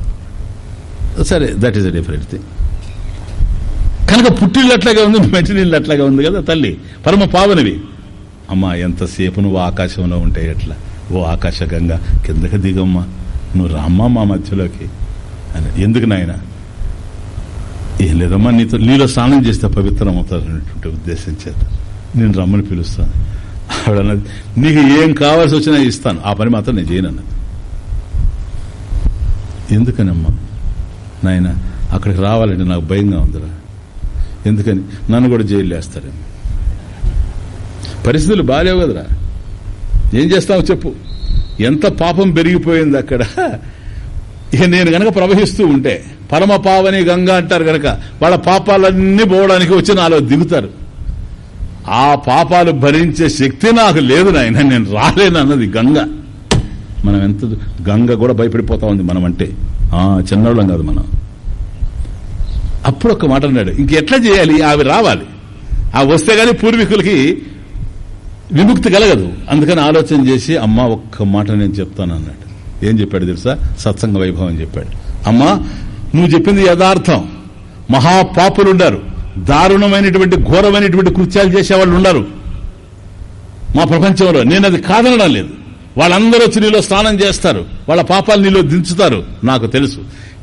సరే that is a different thing కనుక పుట్టిళ్ళట్లాగా అట్లాగే ఉంది మెట్టినిల్లు అట్లాగే ఉంది కదా తల్లి. పరమ పావనివి. అమ్మా ఎంతసేపు నువ్వు ఆకాశంలో ఉంటే ఎట్లా? ఓ ఆకాశ గంగ కిందకి దిగమ్మా. నువ్వు రామ్మా మా మధ్యలోకి. అని. ఎందుకు నాయన? ఏం లేదమ్మా నీతో నీలో స్నానం చేస్తే పవిత్రం అవుతారనేటువంటి ఉద్దేశం చేత. నేను రమ్మని పిలుస్తాను. ఆవిడ అన్నది నీకు ఏం కావాల్సి వచ్చినా ఇస్తాను. ఆ పని మాత్రం నేను చేయను అన్నది ఎందుకనమ్మా? నాయన అక్కడికి రావాలంటే నాకు భయంగా ఉందిరా. ఎందుకని? నన్ను కూడా జైలు వేస్తారేమో పరిస్థితులు బాగాలేవు కదరా. ఏం చేస్తావు చెప్పు. ఎంత పాపం పెరిగిపోయింది అక్కడ. ఇక నేను గనక ప్రవహిస్తూ ఉంటే పరమ పావని గంగా అంటారు గనక వాళ్ళ పాపాలన్నీ పోవడానికి వచ్చి నాలో దిగుతారు. ఆ పాపాలు భరించే శక్తి నాకు లేదు నాయన నేను రాలేనన్నది గంగ. మనం ఎంత గంగ కూడా భయపడిపోతా ఉంది మనం అంటే ఆ చిన్నోళ్ళం కాదు మనం. అప్పుడు ఒక మాట అన్నాడు ఇంకెట్లా చేయాలి? అవి రావాలి. ఆ వస్తే గాని పూర్వీకులకి విముక్తి కలగదు. అందుకని ఆలోచన చేసి అమ్మ ఒక్క మాట నేను చెప్తాను అన్నాడు. ఏం చెప్పాడు తెలుసా? సత్సంగ వైభవం చెప్పాడు. అమ్మా నువ్వు చెప్పింది యథార్థం. మహాపాపులుండారు దారుణమైనటువంటి ఘోరమైనటువంటి కృత్యాలు చేసేవాళ్ళు ఉన్నారు. మా ప్రపంచంలో నేను అది కాదనడం లేదు. వాళ్ళందరూ వచ్చి నీలో స్నానం చేస్తారు. వాళ్ళ పాపాలు నీలో దించుతారు. నాకు తెలుసు.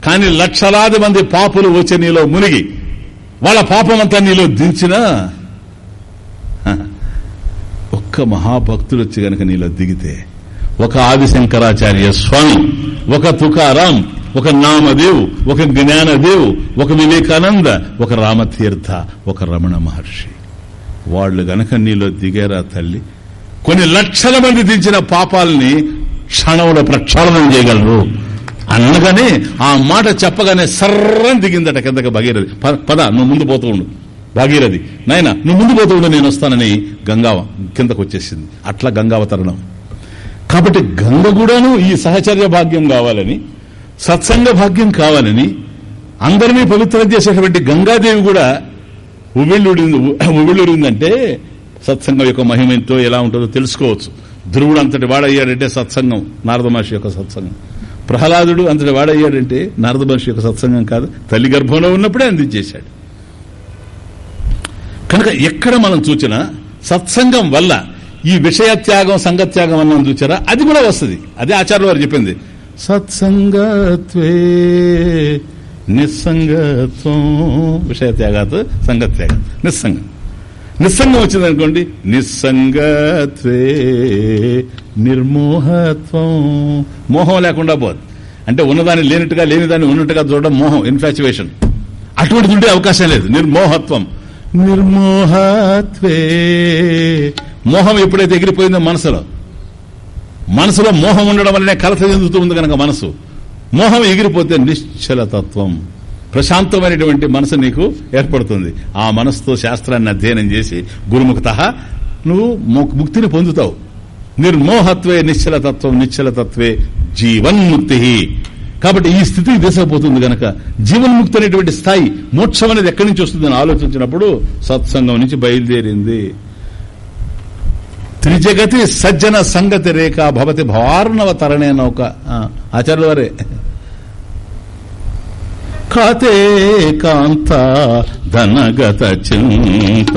కానీ లక్షలాది మంది పాపులు వచ్చి నీలో మునిగి వాళ్ళ పాపం అంతా నీలో దించినా ఒక్క మహాభక్తులు వచ్చి గనక నీలో దిగితే ఒక ఆదిశంకరాచార్య స్వామి ఒక తుకారాం ఒక నామదేవ్ ఒక జ్ఞానదేవ్ ఒక వివేకానంద ఒక రామతీర్థ ఒక రమణ మహర్షి. వాళ్ళు గనక నీలో దిగారా తల్లి? కొన్ని లక్షల మంది దించిన పాపాలని క్షణంలో ప్రక్షాళనం చేయగలరు. అనగానే ఆ మాట చెప్పగానే సర్రం దిగిందట కిందకి భగీరథి. ప- పద నువ్వు ముందు పోతూ ఉండు. భాగీరథి నాయన నువ్వు ముందు పోతూ ఉండు నేను వస్తానని గంగావ కిందకు వచ్చేసింది. అట్లా గంగావతరణం. కాబట్టి గంగ కూడాను ఈ సహచర్య భాగ్యం కావాలని సత్సంగ భాగ్యం కావాలని అందరినీ పవిత్రం చేసేటువంటి గంగాదేవి కూడా ఉవ్విళ్ళూడింది ఉవ్విళ్ళూరిందంటే సత్సంగం యొక్క మహిమ ఎంతో ఎలా ఉంటుందో తెలుసుకోవచ్చు. ధ్రువుడు అంతటి వాడయ్యాడంటే సత్సంగం నారద మహర్షి యొక్క సత్సంగం. ప్రహ్లాదుడు అంతటి వాడయ్యాడంటే నారద మహర్షి యొక్క సత్సంగం కాదు తల్లి గర్భంలో ఉన్నప్పుడే అందించేశాడు. కనుక ఎక్కడ మనం చూచినా సత్సంగం వల్ల ఈ విషయ త్యాగం సంగత్యాగం అన్నం చూచారా? అది కూడా వస్తుంది. అదే ఆచార్య వారు చెప్పింది. సత్సంగత్వే నిస్సంగత్వం. విషయ త్యాగాత్ సంగత్యాగం నిస్సంగం. నిస్సంగం వచ్చింది అనుకోండి నిస్సంగత్వే నిర్మోహత్వం. మోహం లేకుండా పోదు. అంటే ఉన్నదాన్ని లేనట్టుగా లేనిదాన్ని ఉన్నట్టుగా చూడడం మోహం ఇన్ఫాచువేషన్ అటువంటిది ఉండే అవకాశం లేదు. నిర్మోహత్వం. నిర్మోహత్వే. మోహం ఎప్పుడైతే ఎగిరిపోయిందో మనసులో? మనసులో మోహం ఉండడం వల్లనే కలత చెందుతూ ఉంది కనుక మనసు. మోహం ఎగిరిపోతే నిశ్చలతత్వం ప్రశాంతమైనటువంటి మనసు నీకు ఏర్పడుతుంది. ఆ మనసుతో శాస్త్రాన్ని అధ్యయనం చేసి గురుముఖత నువ్వు ముక్తిని పొందుతావు. నిర్మోహత్వే నిశ్చలతత్వం నిశ్చలతత్వే జీవన్ముక్తి. కాబట్టి ఈ స్థితికి తీసుకుపోతుంది గనక. జీవన్ముక్తి అనేటువంటి స్థాయి మోక్షం అనేది ఎక్కడి నుంచి వస్తుందని ఆలోచించినప్పుడు సత్సంగం నుంచి బయలుదేరింది. త్రిజగతి సజ్జన సంగతి రేఖ భవతి భార్ణవ తరణే నౌక ఆ, ఆచార్యుల వారే. కాతే కాంత ధనగత చింత.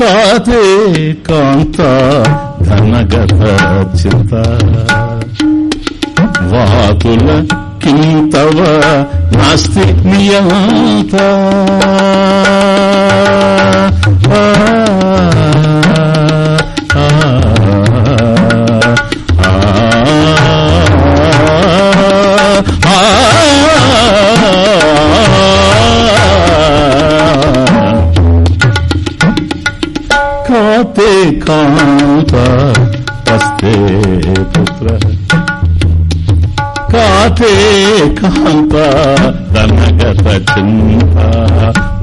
కాదే కాంత ధనగత చింత. వాతుల కింతవ నాస్తి నియంత. ఆ, కాతే కాంత తస్తే పుత్ర. కాతే కాంత ధనగత చింత.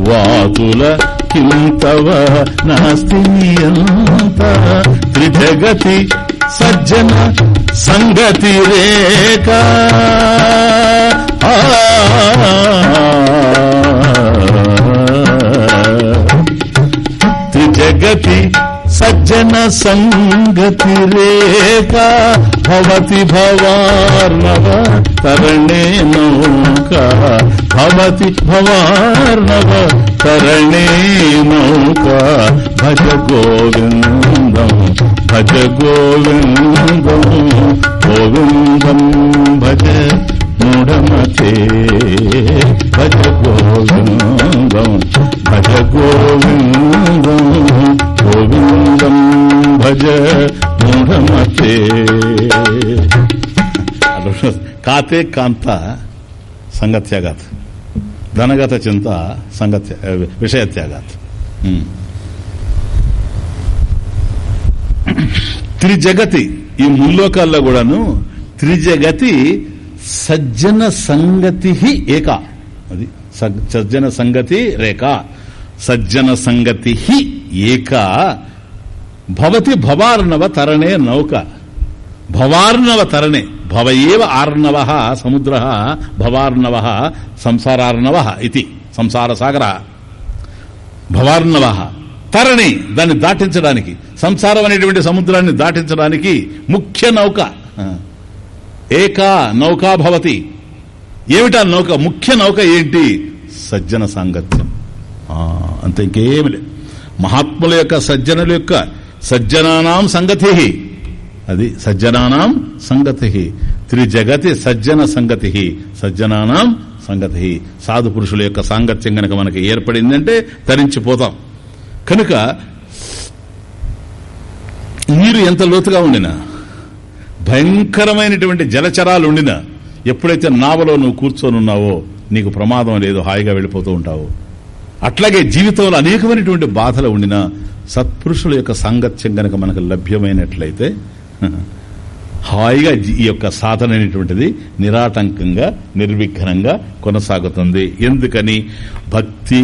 వాతుల కింతవ నాస్తి నియంత. త్రిజగతి సజ్జన సంగతి రేఖ. త్రిజగతి సజ్జన సంగతి రేఖ భవతి భవార్ణవ తరణే నౌక. భవతి భవార్ణవ తరణే నౌక. భజ గోవిందం భజ గోవిందం గోవిందం భజ మూఢమతే భజ గోవిందం భజ గోవిందం గోవిందం భజ మూఢమతే. కాతే కాంత సంగత్యాగాత్ ధనగత చింత సంగత్య విషయత్యాగాత్ త్రిజగతి ఈ ముల్లోకాల్లో కూడాను త్రిజగతి సజ్జన సంగతి ఏక. అది సజ్జన సంగతి రేఖ. సజ్జన సంగతి ఏక. భవతి భవార్ణవ తరణే నౌక. భవార్ణవ తరణే. భవ ఏవ ఆర్ణవ సముద్ర భవార్ణవ సంసారార్ణవ ఇది సంసార సాగర. భవార్ణవ తరణి దాన్ని దాటించడానికి. సంసారం అనేటువంటి సముద్రాన్ని దాటించడానికి ముఖ్య నౌక. ఏకా నౌకా భవతి. ఏమిటా నౌక? ముఖ్య నౌక ఏంటి? సజ్జన సాంగత్యం. అంతే ఇంకేమి లేదు. మహాత్ముల యొక్క సజ్జనుల యొక్క సజ్జనానాం సంగతి. అది సజ్జనానాం సంగతి. త్రిజగతి సజ్జన సంగతి. సజ్జనానాం సంగతి. సాధు పురుషుల యొక్క సాంగత్యం కనుక మనకి ఏర్పడిందంటే తరించిపోతాం. కనుక నీరు ఎంత లోతుగా ఉండినా భయంకరమైనటువంటి జలచరాలు ఉండినా ఎప్పుడైతే నావలో నువ్వు కూర్చొని ఉన్నావో నీకు ప్రమాదం లేదు హాయిగా వెళ్ళిపోతూ ఉంటావు. అట్లాగే జీవితంలో అనేకమైనటువంటి బాధలు ఉండినా సత్పురుషుల యొక్క సాంగత్యం గనక మనకు లభ్యమైనట్లయితే హాయిగా ఈ యొక్క సాధన అనేటువంటిది నిరాటంకంగా నిర్విఘ్నంగా కొనసాగుతుంది. ఎందుకని? భక్తి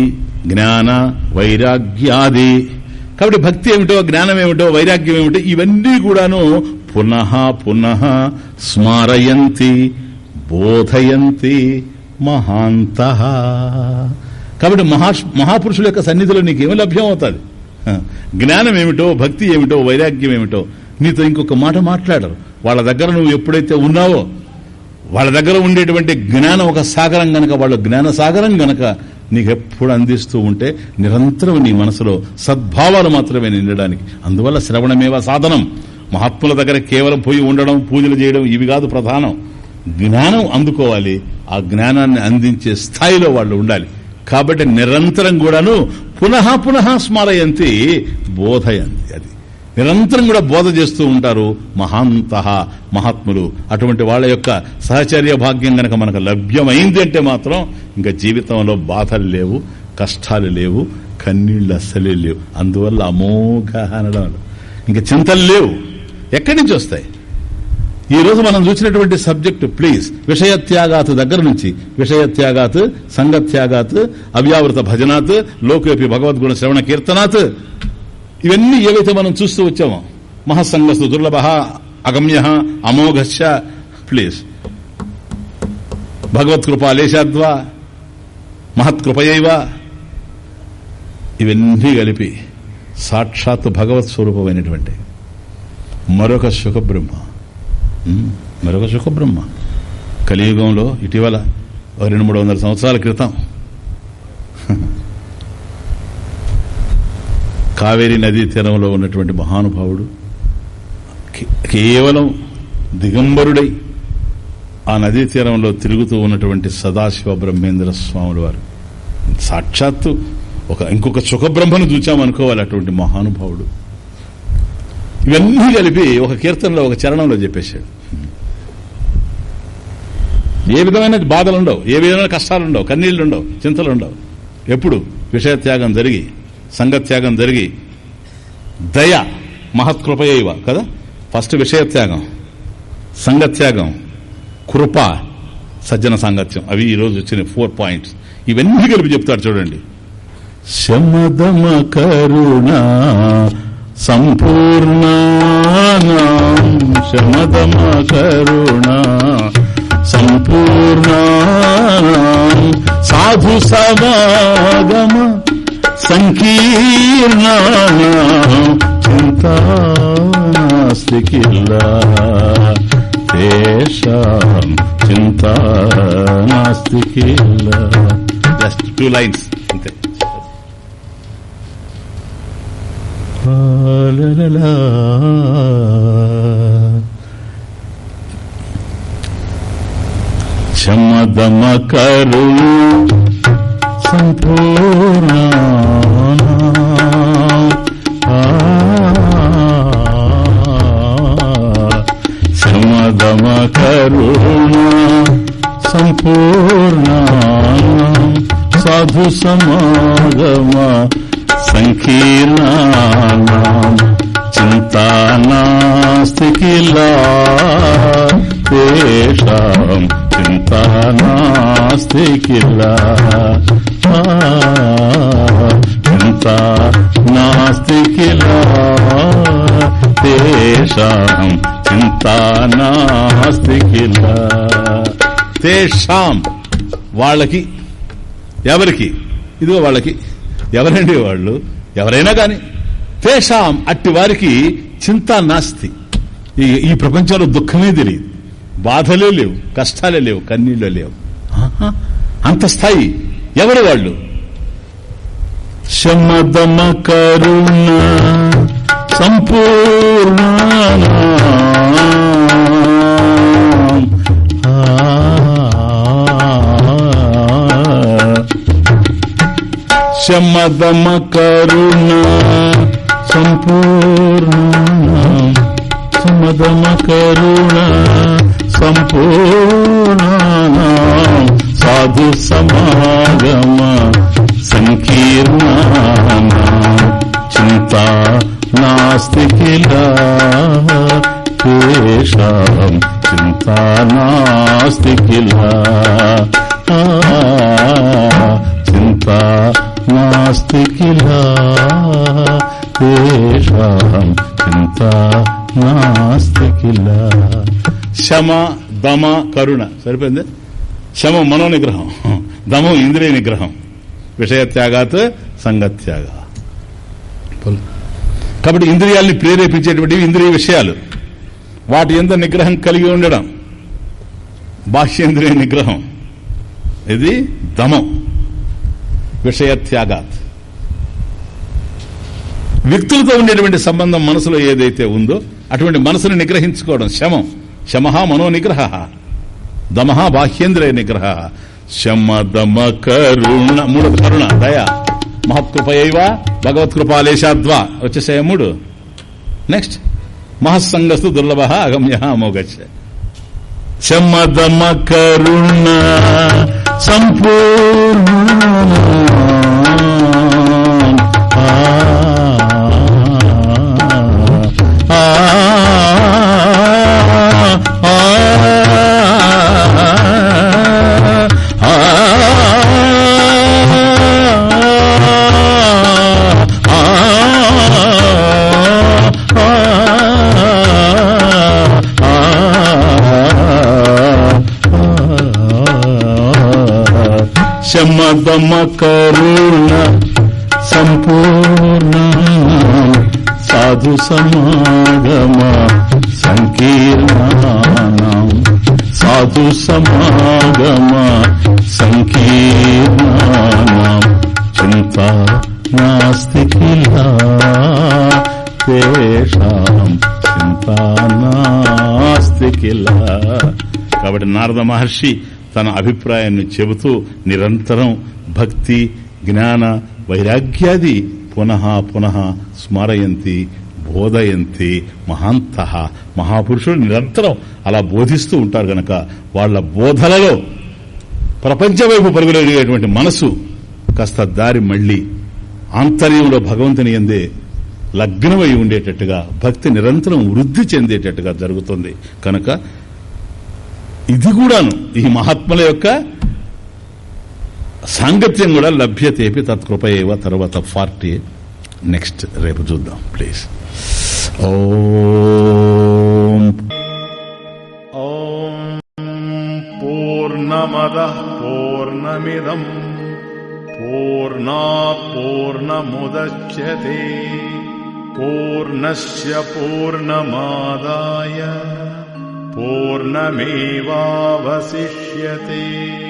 జ్ఞాన వైరాగ్యాది. కాబట్టి భక్తి ఏమిటో జ్ఞానం ఏమిటో వైరాగ్యం ఏమిటో ఇవన్నీ కూడాను పునః పునః స్మారయంతి బోధయంతి మహాంత. కాబట్టి మహా మహాపురుషుల యొక్క సన్నిధిలో నీకేమి లభ్యం అవుతుంది జ్ఞానం ఏమిటో భక్తి ఏమిటో వైరాగ్యం ఏమిటో నీతో ఇంకొక మాట మాట్లాడరు. వాళ్ళ దగ్గర నువ్వు ఎప్పుడైతే ఉన్నావో వాళ్ళ దగ్గర ఉండేటువంటి జ్ఞానం ఒక సాగరం గనక వాళ్ళ జ్ఞాన సాగరం గనక నీకు ఎప్పుడు అందిస్తూ ఉంటే నిరంతరం నీ మనసులో సద్భావాలు మాత్రమే నిండడానికి. అందువల్ల శ్రవణమేవ సాధనం. మహాత్ముల దగ్గర కేవలం పోయి ఉండడం పూజలు చేయడం ఇవి కాదు ప్రధానం. జ్ఞానం అందుకోవాలి. ఆ జ్ఞానాన్ని అందించే స్థాయిలో వాళ్ళు ఉండాలి. కాబట్టి నిరంతరం కూడాను పునః పునః స్మరయంతి బోధయంతి అది. నిరంతరం కూడా బోధ చేస్తూ ఉంటారు మహాంత మహాత్ములు. అటువంటి వాళ్ళ యొక్క సహచర్య భాగ్యం గనక మనకు లభ్యమైంది అంటే మాత్రం ఇంకా జీవితంలో బాధలు లేవు కష్టాలు లేవు కన్నీళ్ళు అస్సలే లేవు. అందువల్ల అమోఘ అనడం ఇంకా చింతలు లేవు. ఎక్కడి నుంచి వస్తాయి? ఈ రోజు మనం చూసినటువంటి సబ్జెక్టు ప్లీజ్ విషయత్యాగాత్ దగ్గర నుంచి. విషయత్యాగాత్ సంగత్యాగాత్ అవ్యావృత భజనాత్ లోకేపి భగవద్గుణ శ్రవణ కీర్తనాత్. ఇవన్నీ ఏవైతే మనం చూస్తూ వచ్చామో మహాసంగస్తు దుర్లభ అగమ్య అమోఘశ్చ ప్లీజ్ భగవత్కృప లేశాద్వా మహత్కృపయైవ. ఇవన్నీ కలిపి సాక్షాత్ భగవత్ స్వరూపమైనటువంటి మరొక సుఖబ్రహ్మ. మరొక సుఖబ్రహ్మ. కలియుగంలో ఇటీవల రెండు మూడు వందల సంవత్సరాల క్రితం. కావేరీ నదీ తీరంలో ఉన్నటువంటి మహానుభావుడు కే- కేవలం దిగంబరుడై ఆ నదీ తీరంలో తిరుగుతూ ఉన్నటువంటి సదాశివ బ్రహ్మేంద్ర స్వాముల వారు. సాక్షాత్తు ఒక ఇంకొక సుఖబ్రహ్మను చూచామనుకోవాలి అటువంటి మహానుభావుడు. ఇవన్నీ కలిపి ఒక కీర్తనలో ఒక చరణంలో చెప్పేశాడు. ఏ విధమైన బాధలు ఉండవు. ఏ విధమైన కష్టాలు ఉండవు. కన్నీళ్ళు ఉండవు. చింతలు ఉండవు. ఎప్పుడు? విషయత్యాగం జరిగి సంగత్యాగం జరిగి దయ మహత్కృపయైవ కదా? ఫస్ట్ విషయత్యాగం సంగత్యాగం కృప సజ్జన సాంగత్యం. అవి ఈ రోజు వచ్చిన ఫోర్ పాయింట్స్. ఇవన్నీ కలిపి చెప్తాడు చూడండి. శమదమ కరుణ సంపూర్ణ శమదమ కరుణ సంపూర్ణ సాధు సమాగమ సంకీర్ణ చింతాస్తి కిల్లా తేషాం చింతా కిల్లా జస్ట్ టూ లైన్స్ అంతే సంపూర్ణ శమదమకరుణ సంపూర్ణ సాధు సమాగమ సంకీర్ణ చింతా నాస్తి కిలా. తేషాం చింతా నాస్తి కిలా. చింతా నాస్తి కిలా. తేషాం చింతా నాస్తి కిలా. తేషాం వాళ్ళకి ఎవరికి? ఇదిగో వాళ్ళకి. ఎవరండి వాళ్ళు? ఎవరైనా కానీ తేషాం అట్టి వారికి చింతా నాస్తి ఈ ఈ ప్రపంచంలో దుఃఖమే తెలియదు. బాధలే లేవు కష్టాలే లేవు కన్నీళ్ళు లేవు. అంత స్థాయి. ఎవరు వాళ్ళు? శమదమ కరుణ సంపూర్ణ శమదమ కరుణ సంపూర్ణ సమదమ కరుణ సంపూర్ణ సాధు సమాగమ సంకీర్ణ చింత నాస్తి కిలా తేషాం చింతా నాస్తి కిలా ఆ, చింతా నాస్తి కిలా నాస్తి శమ దమ కరుణ సరిపోయింది? శమ మనో నిగ్రహం దమం ఇంద్రియ నిగ్రహం విషయత్యాగాత్ సంగత్యాగ. కాబట్టి ఇంద్రియాల్ని ప్రేరేపించేటువంటి ఇంద్రియ విషయాలు. వాటి ఎంత నిగ్రహం కలిగి ఉండడం. బాహ్యేంద్రియ నిగ్రహం. ఇది దమం. విషయత్యాగాత్ వ్యక్తులతో ఉండేటువంటి సంబంధం మనసులో ఏదైతే ఉందో అటువంటి మనసును నిగ్రహించుకోవడం శమం. శమహ మనో నిగ్రహ దమహ బాహ్యేంద్రియ నిగ్రహ. శమ దమ కరుణ. మూడు కరుణ దయ. మహత్కృపయవ భగవత్కృపాలేశాద్వా. వచ్చేసాయ మూడు? నెక్స్ట్. మహస్సంగస్తు దుర్లభ అగమ్య అమోగచ్చ శమదమ కరుణ. సంపూర్ణ కరుణ సంపూర్ణ సాధు సమాగమ సంకీర్ణానం. సాధు సమాగమ సంకీర్ణానం. చింత నాస్తి కిలా తేషాం. చింత నాస్తి కిలా. కాబట్టి నారద మహర్షి తన అభిప్రాయాన్ని చెబుతూ నిరంతరం భక్తి జ్ఞాన వైరాగ్యాది పునః పునః స్మరయంతి బోధయంతి మహాంత. మహాపురుషులు నిరంతరం అలా బోధిస్తూ ఉంటారు గనక వాళ్ళ బోధలలో ప్రపంచ వైపు పరుగులయ్యేటువంటి మనసు కాస్త దారి మళ్ళీ ఆంతర్యంలో భగవంతుని ఎందే లగ్నమై ఉండేటట్టుగా భక్తి నిరంతరం వృద్ధి చెందేటట్టుగా జరుగుతుంది. కనుక ఇది కూడాను ఈ మహాత్ముల యొక్క సాంగత్యం కూడా లభ్యతేపి తత్కృపయేవ తర్వాత ఫార్టీ. నెక్స్ట్ రేపు చూద్దాం ప్లీజ్. ఓ. పూర్ణమద పూర్ణమిదం. పూర్ణా పూర్ణముద్యతే. పూర్ణస్ పూర్ణమాదాయ. పూర్ణమేవావశిష్యతే.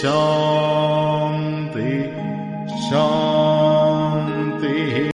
小